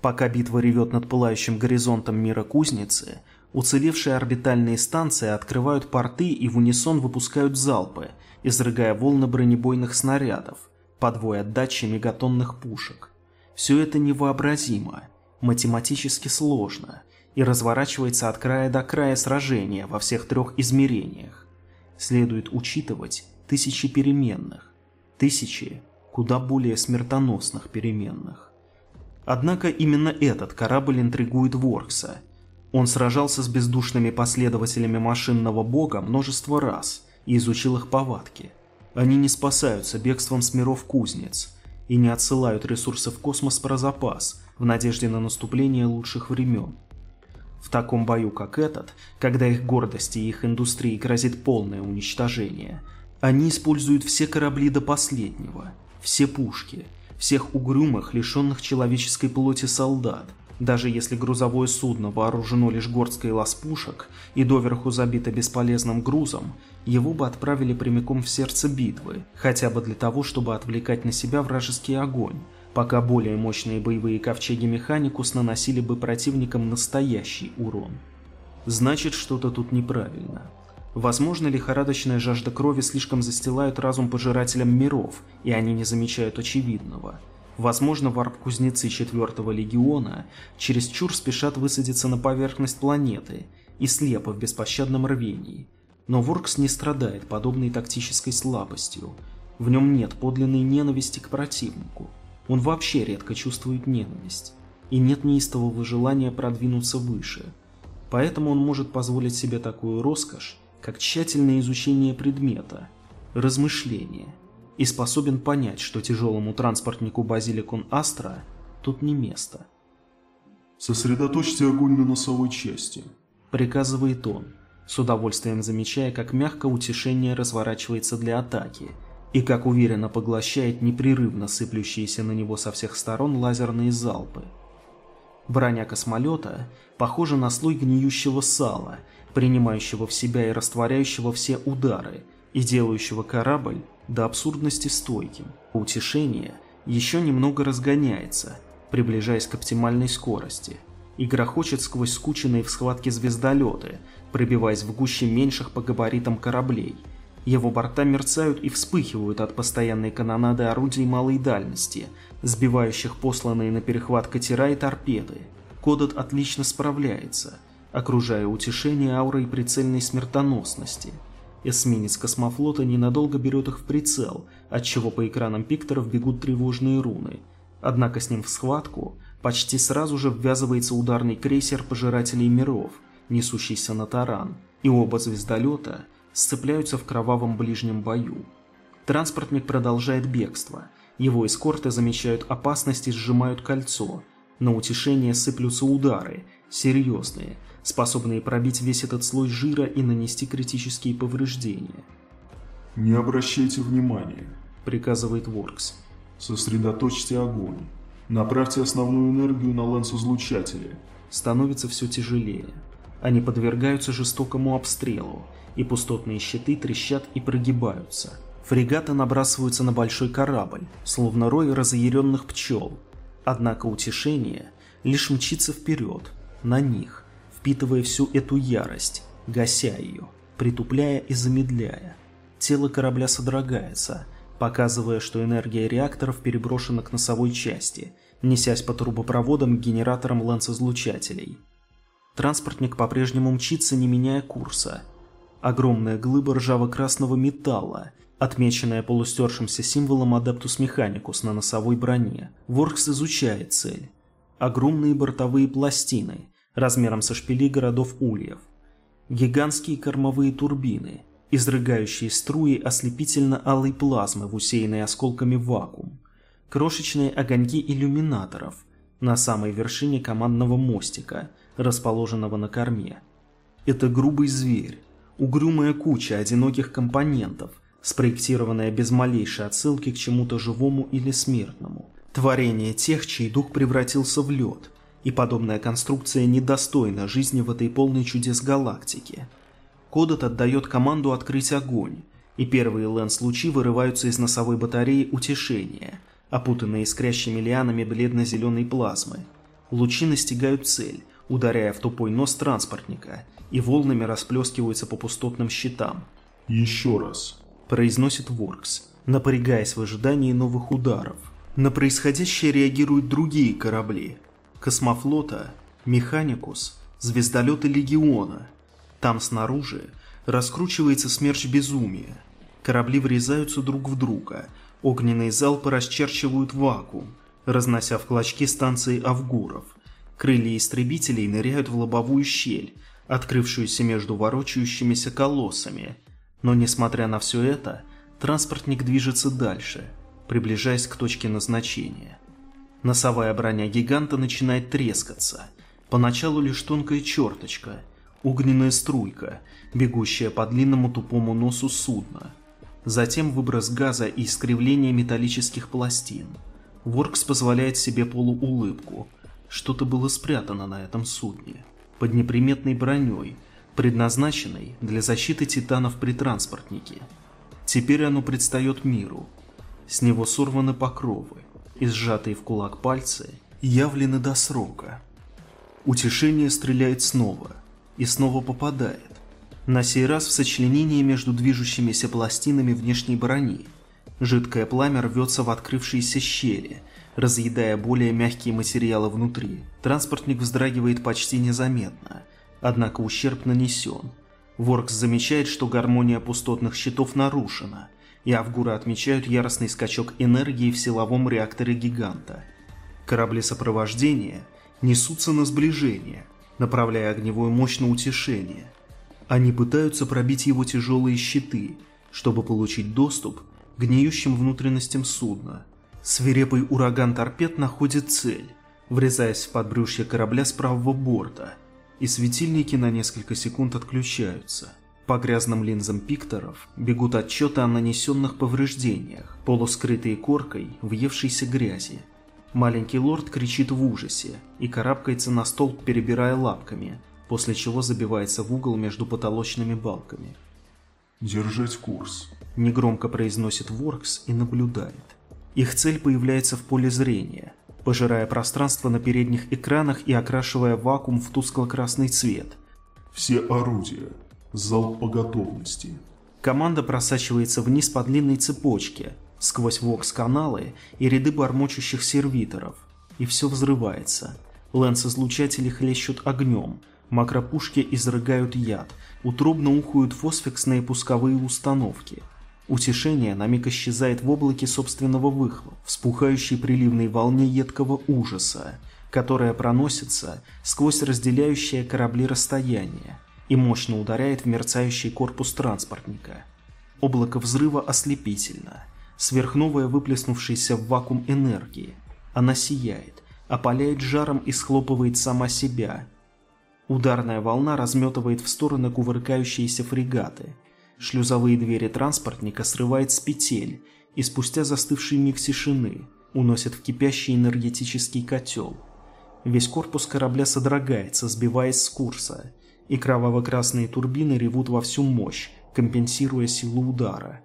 Пока битва ревет над пылающим горизонтом мира кузницы, уцелевшие орбитальные станции открывают порты и в унисон выпускают залпы, изрыгая волны бронебойных снарядов, подвой отдачи мегатонных пушек. Все это невообразимо, математически сложно и разворачивается от края до края сражения во всех трех измерениях. Следует учитывать тысячи переменных, тысячи куда более смертоносных переменных. Однако именно этот корабль интригует Воркса. Он сражался с бездушными последователями машинного бога множество раз и изучил их повадки. Они не спасаются бегством с миров кузнец и не отсылают ресурсы в космос про запас в надежде на наступление лучших времен. В таком бою, как этот, когда их гордости и их индустрии грозит полное уничтожение – они используют все корабли до последнего, все пушки, всех угрюмых, лишенных человеческой плоти солдат. Даже если грузовое судно вооружено лишь горсткой лаз-пушек и доверху забито бесполезным грузом, его бы отправили прямиком в сердце битвы, хотя бы для того, чтобы отвлекать на себя вражеский огонь, пока более мощные боевые ковчеги Механикус наносили бы противникам настоящий урон. Значит, что-то тут неправильно. Возможно, лихорадочная жажда крови слишком застилает разум пожирателям миров, и они не замечают очевидного. Возможно, варп-кузнецы четвертого легиона чересчур спешат высадиться на поверхность планеты и слепо в беспощадном рвении. Но Воркс не страдает подобной тактической слабостью. В нем нет подлинной ненависти к противнику. Он вообще редко чувствует ненависть. И нет неистового желания продвинуться выше. Поэтому он может позволить себе такую роскошь, как тщательное изучение предмета, размышление, и способен понять, что тяжелому транспортнику Базиликон Астра тут не место. «Сосредоточьте огонь на носовой части», — приказывает он, с удовольствием замечая, как мягко утешение разворачивается для атаки и как уверенно поглощает непрерывно сыплющиеся на него со всех сторон лазерные залпы. Броня космолета похожа на слой гниющего сала — принимающего в себя и растворяющего все удары, и делающего корабль до абсурдности стойким. Утешение еще немного разгоняется, приближаясь к оптимальной скорости, и грохочет сквозь скученные в схватке звездолеты, пробиваясь в гуще меньших по габаритам кораблей. Его борта мерцают и вспыхивают от постоянной канонады орудий малой дальности, сбивающих посланные на перехват катера и торпеды. Кодот отлично справляется, окружая утешение аурой прицельной смертоносности. Эсминец космофлота ненадолго берет их в прицел, отчего по экранам пикторов бегут тревожные руны. Однако с ним в схватку почти сразу же ввязывается ударный крейсер Пожирателей миров, несущийся на таран, и оба звездолета сцепляются в кровавом ближнем бою. Транспортник продолжает бегство. Его эскорты замечают опасность и сжимают кольцо. На утешение сыплются удары, серьезные, способные пробить весь этот слой жира и нанести критические повреждения. «Не обращайте внимания», — приказывает Воркс. «Сосредоточьте огонь. Направьте основную энергию на лансозлучатели. Становится все тяжелее. Они подвергаются жестокому обстрелу, и пустотные щиты трещат и прогибаются. Фрегаты набрасываются на большой корабль, словно рой разъяренных пчел. Однако утешение лишь мчится вперед, на них, впитывая всю эту ярость, гася ее, притупляя и замедляя. Тело корабля содрогается, показывая, что энергия реакторов переброшена к носовой части, несясь по трубопроводам к генераторам лансозлучателей. Транспортник по-прежнему мчится, не меняя курса. Огромная глыба ржаво-красного металла, отмеченная полустершимся символом Adeptus Mechanicus на носовой броне. Воркс изучает цель. Огромные бортовые пластины, размером со шпили городов Ульев. Гигантские кормовые турбины – изрыгающие струи ослепительно-алой плазмы в усеянной осколками вакуум, крошечные огоньки иллюминаторов на самой вершине командного мостика, расположенного на корме. Это грубый зверь, угрюмая куча одиноких компонентов, спроектированная без малейшей отсылки к чему-то живому или смертному. Творение тех, чей дух превратился в лед, и подобная конструкция недостойна жизни в этой полной чудес галактике – Кодот отдает команду открыть огонь, и первые лэнс-лучи вырываются из носовой батареи утешения, опутанные искрящими лианами бледно-зеленой плазмы. Лучи настигают цель, ударяя в тупой нос транспортника, и волнами расплескиваются по пустотным щитам. «Еще раз», – произносит Воркс, напрягаясь в ожидании новых ударов. На происходящее реагируют другие корабли. Космофлота, Механикус, звездолеты Легиона – там снаружи раскручивается смерч безумия. Корабли врезаются друг в друга. Огненные залпы расчерчивают вакуум, разнося в клочки станции Авгуров. Крылья истребителей ныряют в лобовую щель, открывшуюся между ворочающимися колоссами. Но несмотря на все это, транспортник движется дальше, приближаясь к точке назначения. Носовая броня гиганта начинает трескаться. Поначалу лишь тонкая черточка – огненная струйка, бегущая по длинному тупому носу судна. Затем выброс газа и искривление металлических пластин. Воркс позволяет себе полуулыбку. Что-то было спрятано на этом судне. Под неприметной броней, предназначенной для защиты титанов при транспортнике. Теперь оно предстает миру. С него сорваны покровы, и сжатые в кулак пальцы явлены до срока. Утешение стреляет снова – и снова попадает. На сей раз в сочленении между движущимися пластинами внешней брони. Жидкое пламя рвется в открывшиеся щели, разъедая более мягкие материалы внутри. Транспортник вздрагивает почти незаметно, однако ущерб нанесен. Воркс замечает, что гармония пустотных щитов нарушена, и Авгуры отмечают яростный скачок энергии в силовом реакторе гиганта. Корабли сопровождения несутся на сближение – направляя огневую мощь на утешение. Они пытаются пробить его тяжелые щиты, чтобы получить доступ к гниющим внутренностям судна. Свирепый ураган торпед находит цель, врезаясь в подбрюшье корабля с правого борта, и светильники на несколько секунд отключаются. По грязным линзам пикторов бегут отчеты о нанесенных повреждениях, полускрытые коркой въевшейся грязи. Маленький лорд кричит в ужасе и карабкается на стол, перебирая лапками, после чего забивается в угол между потолочными балками. «Держать курс», – негромко произносит Воркс и наблюдает. Их цель появляется в поле зрения, пожирая пространство на передних экранах и окрашивая вакуум в тускло-красный цвет. «Все орудия. Зал по готовности». Команда просачивается вниз по длинной цепочке, сквозь вокс-каналы и ряды бормочущих сервиторов. И все взрывается. Лэнс-излучатели хлещут огнем, макропушки изрыгают яд, утробно ухают фосфиксные пусковые установки. Утешение на миг исчезает в облаке собственного выхлопа, вспухающей приливной волне едкого ужаса, которая проносится сквозь разделяющие корабли расстояние и мощно ударяет в мерцающий корпус транспортника. Облако взрыва ослепительно – сверхновая, выплеснувшаяся в вакуум энергии. Она сияет, опаляет жаром и схлопывает сама себя. Ударная волна разметывает в стороны кувыркающиеся фрегаты. Шлюзовые двери транспортника срывает с петель и спустя застывший миг тишины уносит в кипящий энергетический котел. Весь корпус корабля содрогается, сбиваясь с курса, и кроваво-красные турбины ревут во всю мощь, компенсируя силу удара.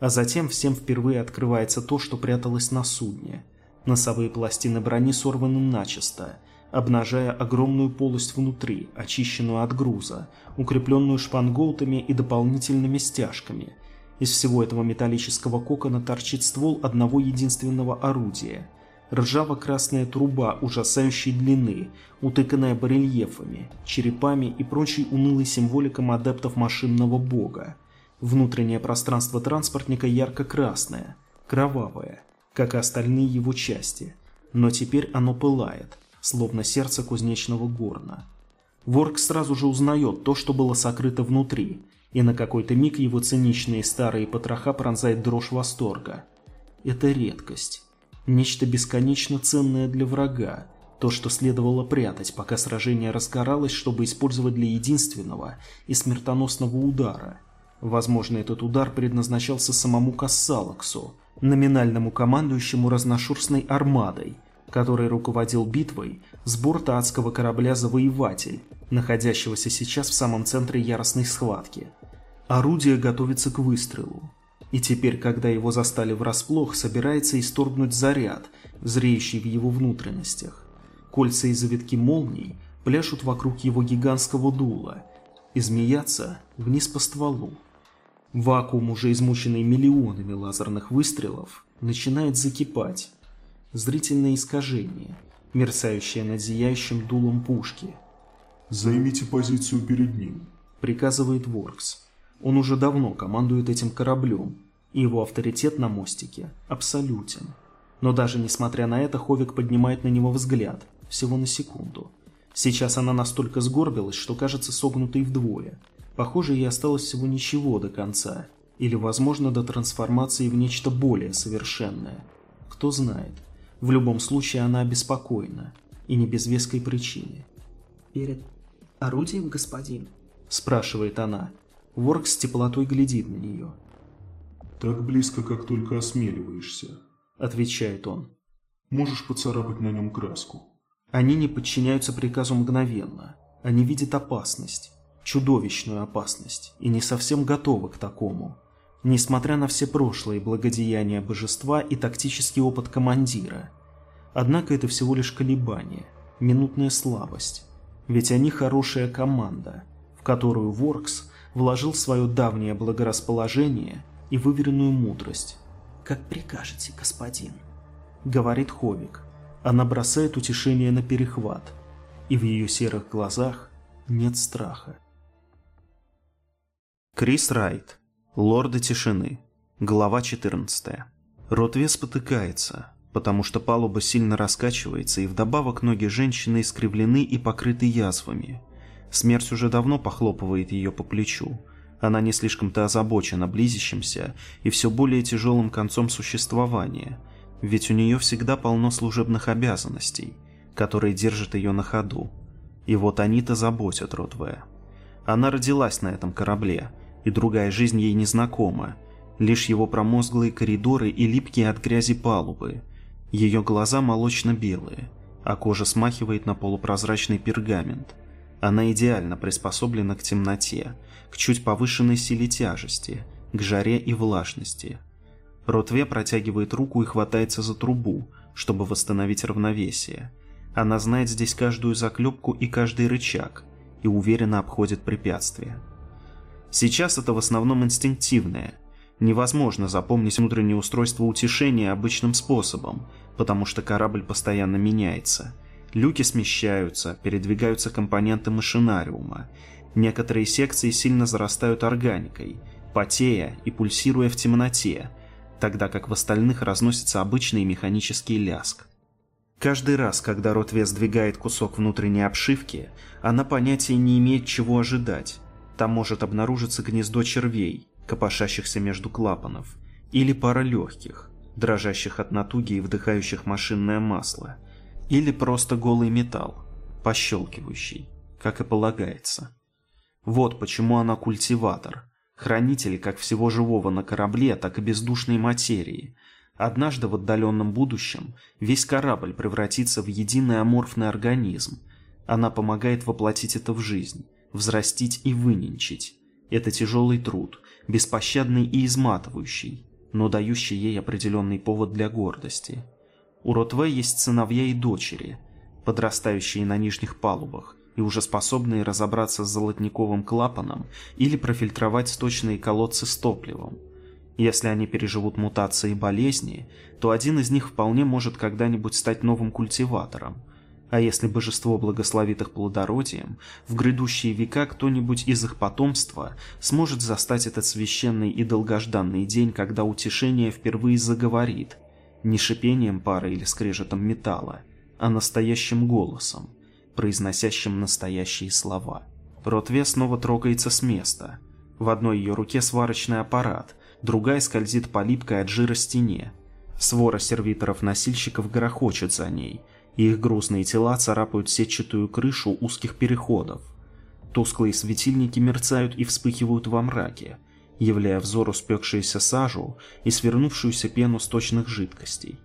А затем всем впервые открывается то, что пряталось на судне. Носовые пластины брони сорваны начисто, обнажая огромную полость внутри, очищенную от груза, укрепленную шпангоутами и дополнительными стяжками. Из всего этого металлического кокона торчит ствол одного единственного орудия. Ржаво-красная труба ужасающей длины, утыканная барельефами, черепами и прочей унылой символиком адептов машинного бога. Внутреннее пространство транспортника ярко-красное, кровавое, как и остальные его части, но теперь оно пылает, словно сердце кузнечного горна. Ворк сразу же узнает то, что было сокрыто внутри, и на какой-то миг его циничные старые потроха пронзает дрожь восторга. Это редкость. Нечто бесконечно ценное для врага, то, что следовало прятать, пока сражение разгоралось, чтобы использовать для единственного и смертоносного удара – Возможно, этот удар предназначался самому Кассалаксу, номинальному командующему разношерстной армадой, который руководил битвой с борта адского корабля «Завоеватель», находящегося сейчас в самом центре яростной схватки. Орудие готовится к выстрелу. И теперь, когда его застали врасплох, собирается исторгнуть заряд, зреющий в его внутренностях. Кольца и завитки молний пляшут вокруг его гигантского дула и змеятся вниз по стволу. Вакуум, уже измученный миллионами лазерных выстрелов, начинает закипать. Зрительное искажение, мерцающее над зияющим дулом пушки. «Займите позицию перед ним», — приказывает Воркс. Он уже давно командует этим кораблем, и его авторитет на мостике абсолютен. Но даже несмотря на это, Ховик поднимает на него взгляд, всего на секунду. Сейчас она настолько сгорбилась, что кажется согнутой вдвое — Похоже, ей осталось всего ничего до конца, или, возможно, до трансформации в нечто более совершенное. Кто знает. В любом случае она обеспокоена, и не без веской причины. «Перед орудием, господин?» – спрашивает она. Ворк с теплотой глядит на нее. «Так близко, как только осмеливаешься», – отвечает он. «Можешь поцарапать на нем краску». Они не подчиняются приказу мгновенно. Они видят опасность чудовищную опасность и не совсем готовы к такому. Несмотря на все прошлые благодеяния божества и тактический опыт командира. Однако это всего лишь колебание, минутная слабость. Ведь они хорошая команда, в которую Воркс вложил свое давнее благорасположение и выверенную мудрость. «Как прикажете, господин», — говорит Ховик. Она бросает утешение на перехват, и в ее серых глазах нет страха. Крис Райт. Лорды тишины. Глава 14. Ротве спотыкается, потому что палуба сильно раскачивается, и вдобавок ноги женщины искривлены и покрыты язвами. Смерть уже давно похлопывает ее по плечу. Она не слишком-то озабочена близящимся и все более тяжелым концом существования, ведь у нее всегда полно служебных обязанностей, которые держат ее на ходу. И вот они-то заботят Ротве. Она родилась на этом корабле – и другая жизнь ей не знакома. Лишь его промозглые коридоры и липкие от грязи палубы. Ее глаза молочно-белые, а кожа смахивает на полупрозрачный пергамент. Она идеально приспособлена к темноте, к чуть повышенной силе тяжести, к жаре и влажности. Ротве протягивает руку и хватается за трубу, чтобы восстановить равновесие. Она знает здесь каждую заклепку и каждый рычаг и уверенно обходит препятствия. Сейчас это в основном инстинктивное. Невозможно запомнить внутреннее устройство утешения обычным способом, потому что корабль постоянно меняется – Люки смещаются, передвигаются компоненты машинариума. Некоторые секции сильно зарастают органикой, потея и пульсируя в темноте, тогда как в остальных разносится обычный механический ляск. Каждый раз, когда Ротве сдвигает кусок внутренней обшивки, она понятия не имеет, чего ожидать. Там может обнаружиться гнездо червей, копошащихся между клапанов, или пара легких, дрожащих от натуги и вдыхающих машинное масло – или просто голый металл, пощелкивающий, как и полагается. Вот почему она культиватор, хранитель как всего живого на корабле, так и бездушной материи. Однажды в отдаленном будущем весь корабль превратится в единый аморфный организм. Она помогает воплотить это в жизнь, взрастить и выненчить. Это тяжелый труд, беспощадный и изматывающий, но дающий ей определенный повод для гордости. У Ротве есть сыновья и дочери, подрастающие на нижних палубах и уже способные разобраться с золотниковым клапаном или профильтровать сточные колодцы с топливом. Если они переживут мутации и болезни, то один из них вполне может когда-нибудь стать новым культиватором. А если божество благословит их плодородием, в грядущие века кто-нибудь из их потомства сможет застать этот священный и долгожданный день, когда утешение впервые заговорит – не шипением пары или скрежетом металла, а настоящим голосом, произносящим настоящие слова. Ротве снова трогается с места. В одной ее руке сварочный аппарат, другая скользит по липкой от жира стене. Свора сервиторов-носильщиков грохочет за ней, их грузные тела царапают сетчатую крышу узких переходов. Тусклые светильники мерцают и вспыхивают во мраке, являя взору спекшуюся сажу и свернувшуюся пену сточных жидкостей.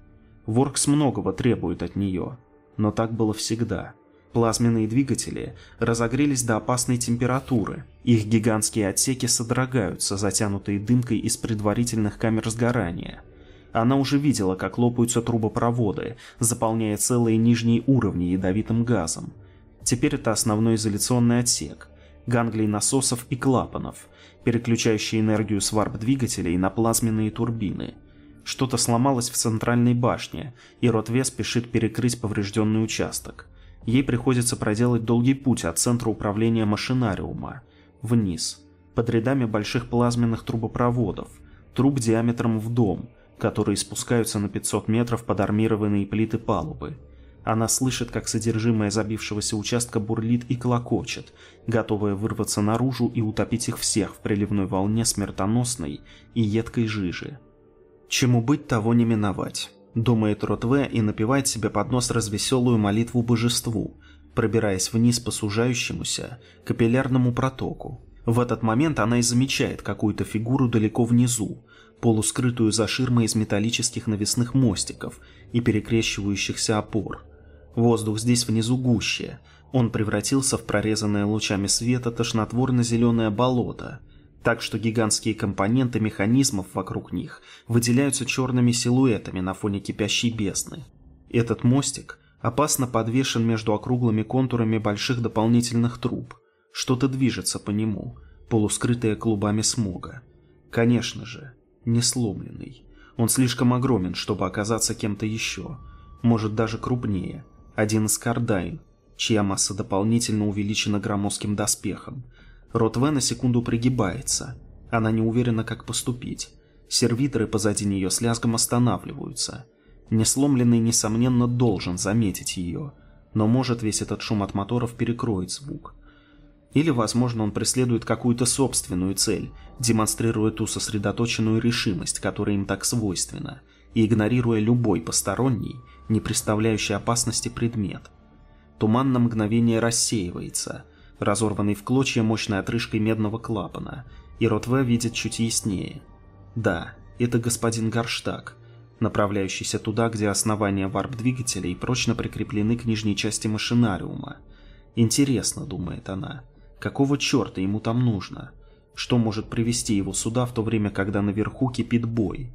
Воркс многого требует от нее, но так было всегда. Плазменные двигатели разогрелись до опасной температуры, их гигантские отсеки содрогаются, затянутые дымкой из предварительных камер сгорания. Она уже видела, как лопаются трубопроводы, заполняя целые нижние уровни ядовитым газом. Теперь это основной изоляционный отсек, ганглий насосов и клапанов, переключающие энергию с варп-двигателей на плазменные турбины. Что-то сломалось в центральной башне, и Ротве спешит перекрыть поврежденный участок. Ей приходится проделать долгий путь от центра управления машинариума, вниз, под рядами больших плазменных трубопроводов, труб диаметром в дом, которые спускаются на 500 метров под армированные плиты палубы. Она слышит, как содержимое забившегося участка бурлит и клокочет, готовая вырваться наружу и утопить их всех в приливной волне смертоносной и едкой жижи. Чему быть, того не миновать. Думает Ротве и напевает себе под нос развеселую молитву божеству, пробираясь вниз по сужающемуся капиллярному протоку. В этот момент она и замечает какую-то фигуру далеко внизу, полускрытую за ширмой из металлических навесных мостиков и перекрещивающихся опор. Воздух здесь внизу гуще. Он превратился в прорезанное лучами света тошнотворно-зеленое болото, так что гигантские компоненты механизмов вокруг них выделяются черными силуэтами на фоне кипящей бездны. Этот мостик опасно подвешен между округлыми контурами больших дополнительных труб. Что-то движется по нему, полускрытое клубами смога. Конечно же, не сломленный. Он слишком огромен, чтобы оказаться кем-то еще. Может, даже крупнее – один из Кардайн, чья масса дополнительно увеличена громоздким доспехом. Ротве на секунду пригибается. Она не уверена, как поступить. Сервиторы позади нее с лязгом останавливаются. Несломленный, несомненно, должен заметить ее, но может весь этот шум от моторов перекроет звук. Или, возможно, он преследует какую-то собственную цель, демонстрируя ту сосредоточенную решимость, которая им так свойственна, и игнорируя любой посторонний, не представляющий опасности предмет. Туман на мгновение рассеивается, разорванный в клочья мощной отрыжкой медного клапана, и Ротве видит чуть яснее. Да, это господин Гарштаг, направляющийся туда, где основания варп-двигателей прочно прикреплены к нижней части машинариума. Интересно, думает она, какого черта ему там нужно? Что может привести его сюда в то время, когда наверху кипит бой?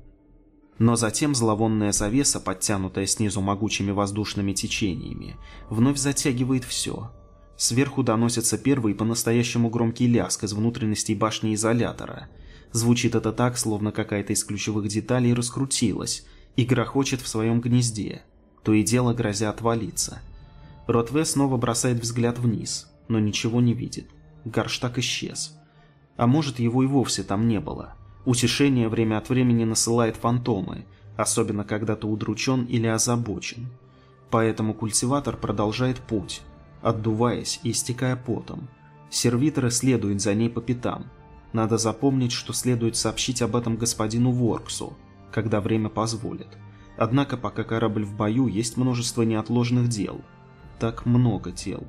Но затем зловонная завеса, подтянутая снизу могучими воздушными течениями, вновь затягивает все. Сверху доносится первый по-настоящему громкий ляск из внутренностей башни изолятора. Звучит это так, словно какая-то из ключевых деталей раскрутилась и грохочет в своем гнезде, то и дело грозя отвалиться. Ротве снова бросает взгляд вниз, но ничего не видит. Гарштаг исчез. А может, его и вовсе там не было. Утешение время от времени насылает фантомы, особенно когда ты удручен или озабочен. Поэтому культиватор продолжает путь, отдуваясь и истекая потом. Сервиторы следуют за ней по пятам. Надо запомнить, что следует сообщить об этом господину Ворксу, когда время позволит. Однако пока корабль в бою, есть множество неотложных дел. Так много дел.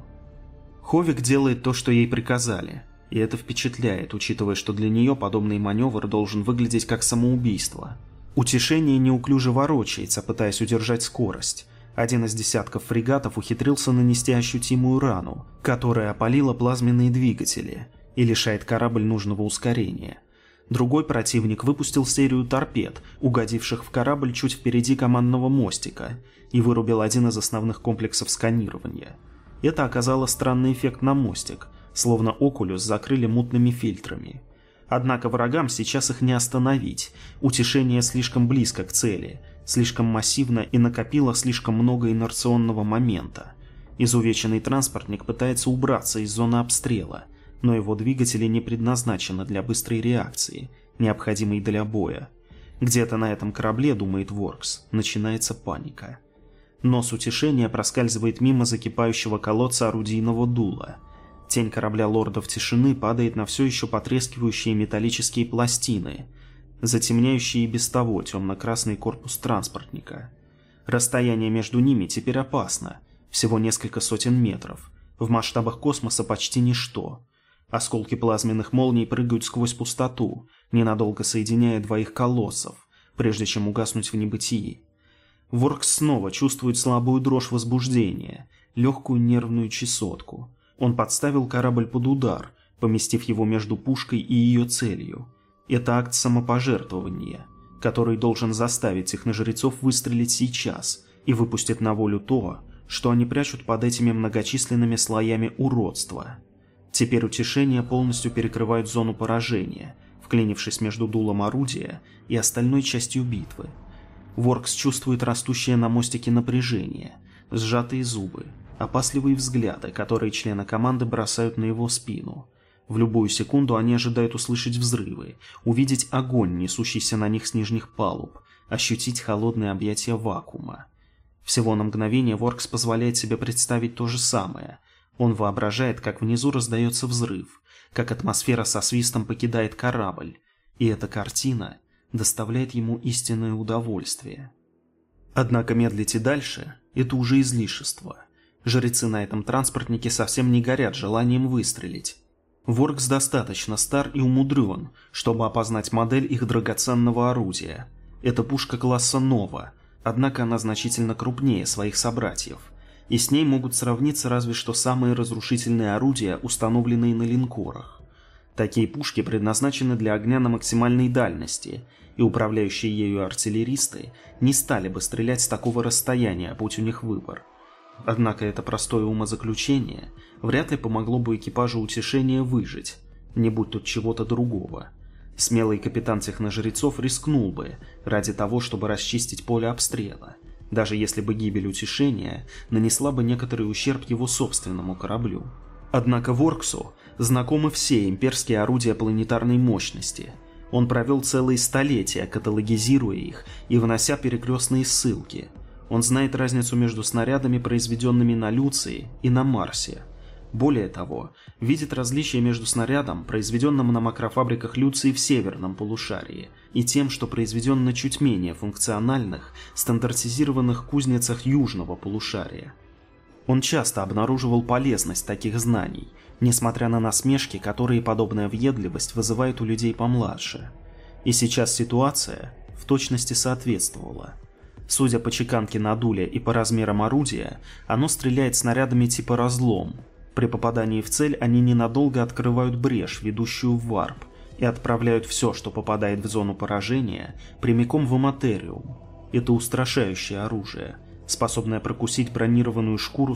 Ховик делает то, что ей приказали – и это впечатляет, учитывая, что для нее подобный маневр должен выглядеть как самоубийство. Утешение неуклюже ворочается, пытаясь удержать скорость. Один из десятков фрегатов ухитрился нанести ощутимую рану, которая опалила плазменные двигатели и лишает корабль нужного ускорения. Другой противник выпустил серию торпед, угодивших в корабль чуть впереди командного мостика, и вырубил один из основных комплексов сканирования. Это оказало странный эффект на мостик, словно окулюс закрыли мутными фильтрами. Однако врагам сейчас их не остановить, утешение слишком близко к цели, слишком массивно и накопило слишком много инерционного момента. Изувеченный транспортник пытается убраться из зоны обстрела, но его двигатели не предназначены для быстрой реакции, необходимой для боя. Где-то на этом корабле, думает Воркс, начинается паника. Нос утешения проскальзывает мимо закипающего колодца орудийного дула – Тень корабля лордов тишины падает на все еще потрескивающие металлические пластины, затемняющие и без того темно-красный корпус транспортника. Расстояние между ними теперь опасно, всего несколько сотен метров. В масштабах космоса почти ничто. Осколки плазменных молний прыгают сквозь пустоту, ненадолго соединяя двоих колоссов, прежде чем угаснуть в небытии. Воркс снова чувствует слабую дрожь возбуждения, легкую нервную чесотку. Он подставил корабль под удар, поместив его между пушкой и ее целью. Это акт самопожертвования, который должен заставить техножрецов выстрелить сейчас и выпустить на волю то, что они прячут под этими многочисленными слоями уродства. Теперь утешения полностью перекрывают зону поражения, вклинившись между дулом орудия и остальной частью битвы. Воркс чувствует растущее на мостике напряжение, сжатые зубы, опасливые взгляды, которые члены команды бросают на его спину. В любую секунду они ожидают услышать взрывы, увидеть огонь, несущийся на них с нижних палуб, ощутить холодные объятия вакуума. Всего на мгновение Воркс позволяет себе представить то же самое. Он воображает, как внизу раздается взрыв, как атмосфера со свистом покидает корабль, и эта картина доставляет ему истинное удовольствие. Однако медлить и дальше – это уже излишество. Жрецы на этом транспортнике совсем не горят желанием выстрелить. Воркс достаточно стар и умудрен, чтобы опознать модель их драгоценного орудия. Это пушка класса Нова, однако она значительно крупнее своих собратьев, и с ней могут сравниться разве что самые разрушительные орудия, установленные на линкорах. Такие пушки предназначены для огня на максимальной дальности, и управляющие ею артиллеристы не стали бы стрелять с такого расстояния, будь у них выбор. Однако это простое умозаключение вряд ли помогло бы экипажу утешения выжить, не будь тут чего-то другого. Смелый капитан техножрецов рискнул бы ради того, чтобы расчистить поле обстрела, даже если бы гибель утешения нанесла бы некоторый ущерб его собственному кораблю. Однако Ворксу знакомы все имперские орудия планетарной мощности. Он провел целые столетия, каталогизируя их и внося перекрестные ссылки – он знает разницу между снарядами, произведенными на Люции и на Марсе. Более того, видит различия между снарядом, произведенным на макрофабриках Люции в северном полушарии, и тем, что произведен на чуть менее функциональных, стандартизированных кузницах южного полушария. Он часто обнаруживал полезность таких знаний, несмотря на насмешки, которые подобная въедливость вызывает у людей помладше. И сейчас ситуация в точности соответствовала – Судя по чеканке на дуле и по размерам орудия, оно стреляет снарядами типа «разлом». При попадании в цель они ненадолго открывают брешь, ведущую в варп, и отправляют все, что попадает в зону поражения, прямиком в аматериум. Это устрашающее оружие, способное прокусить бронированную шкуру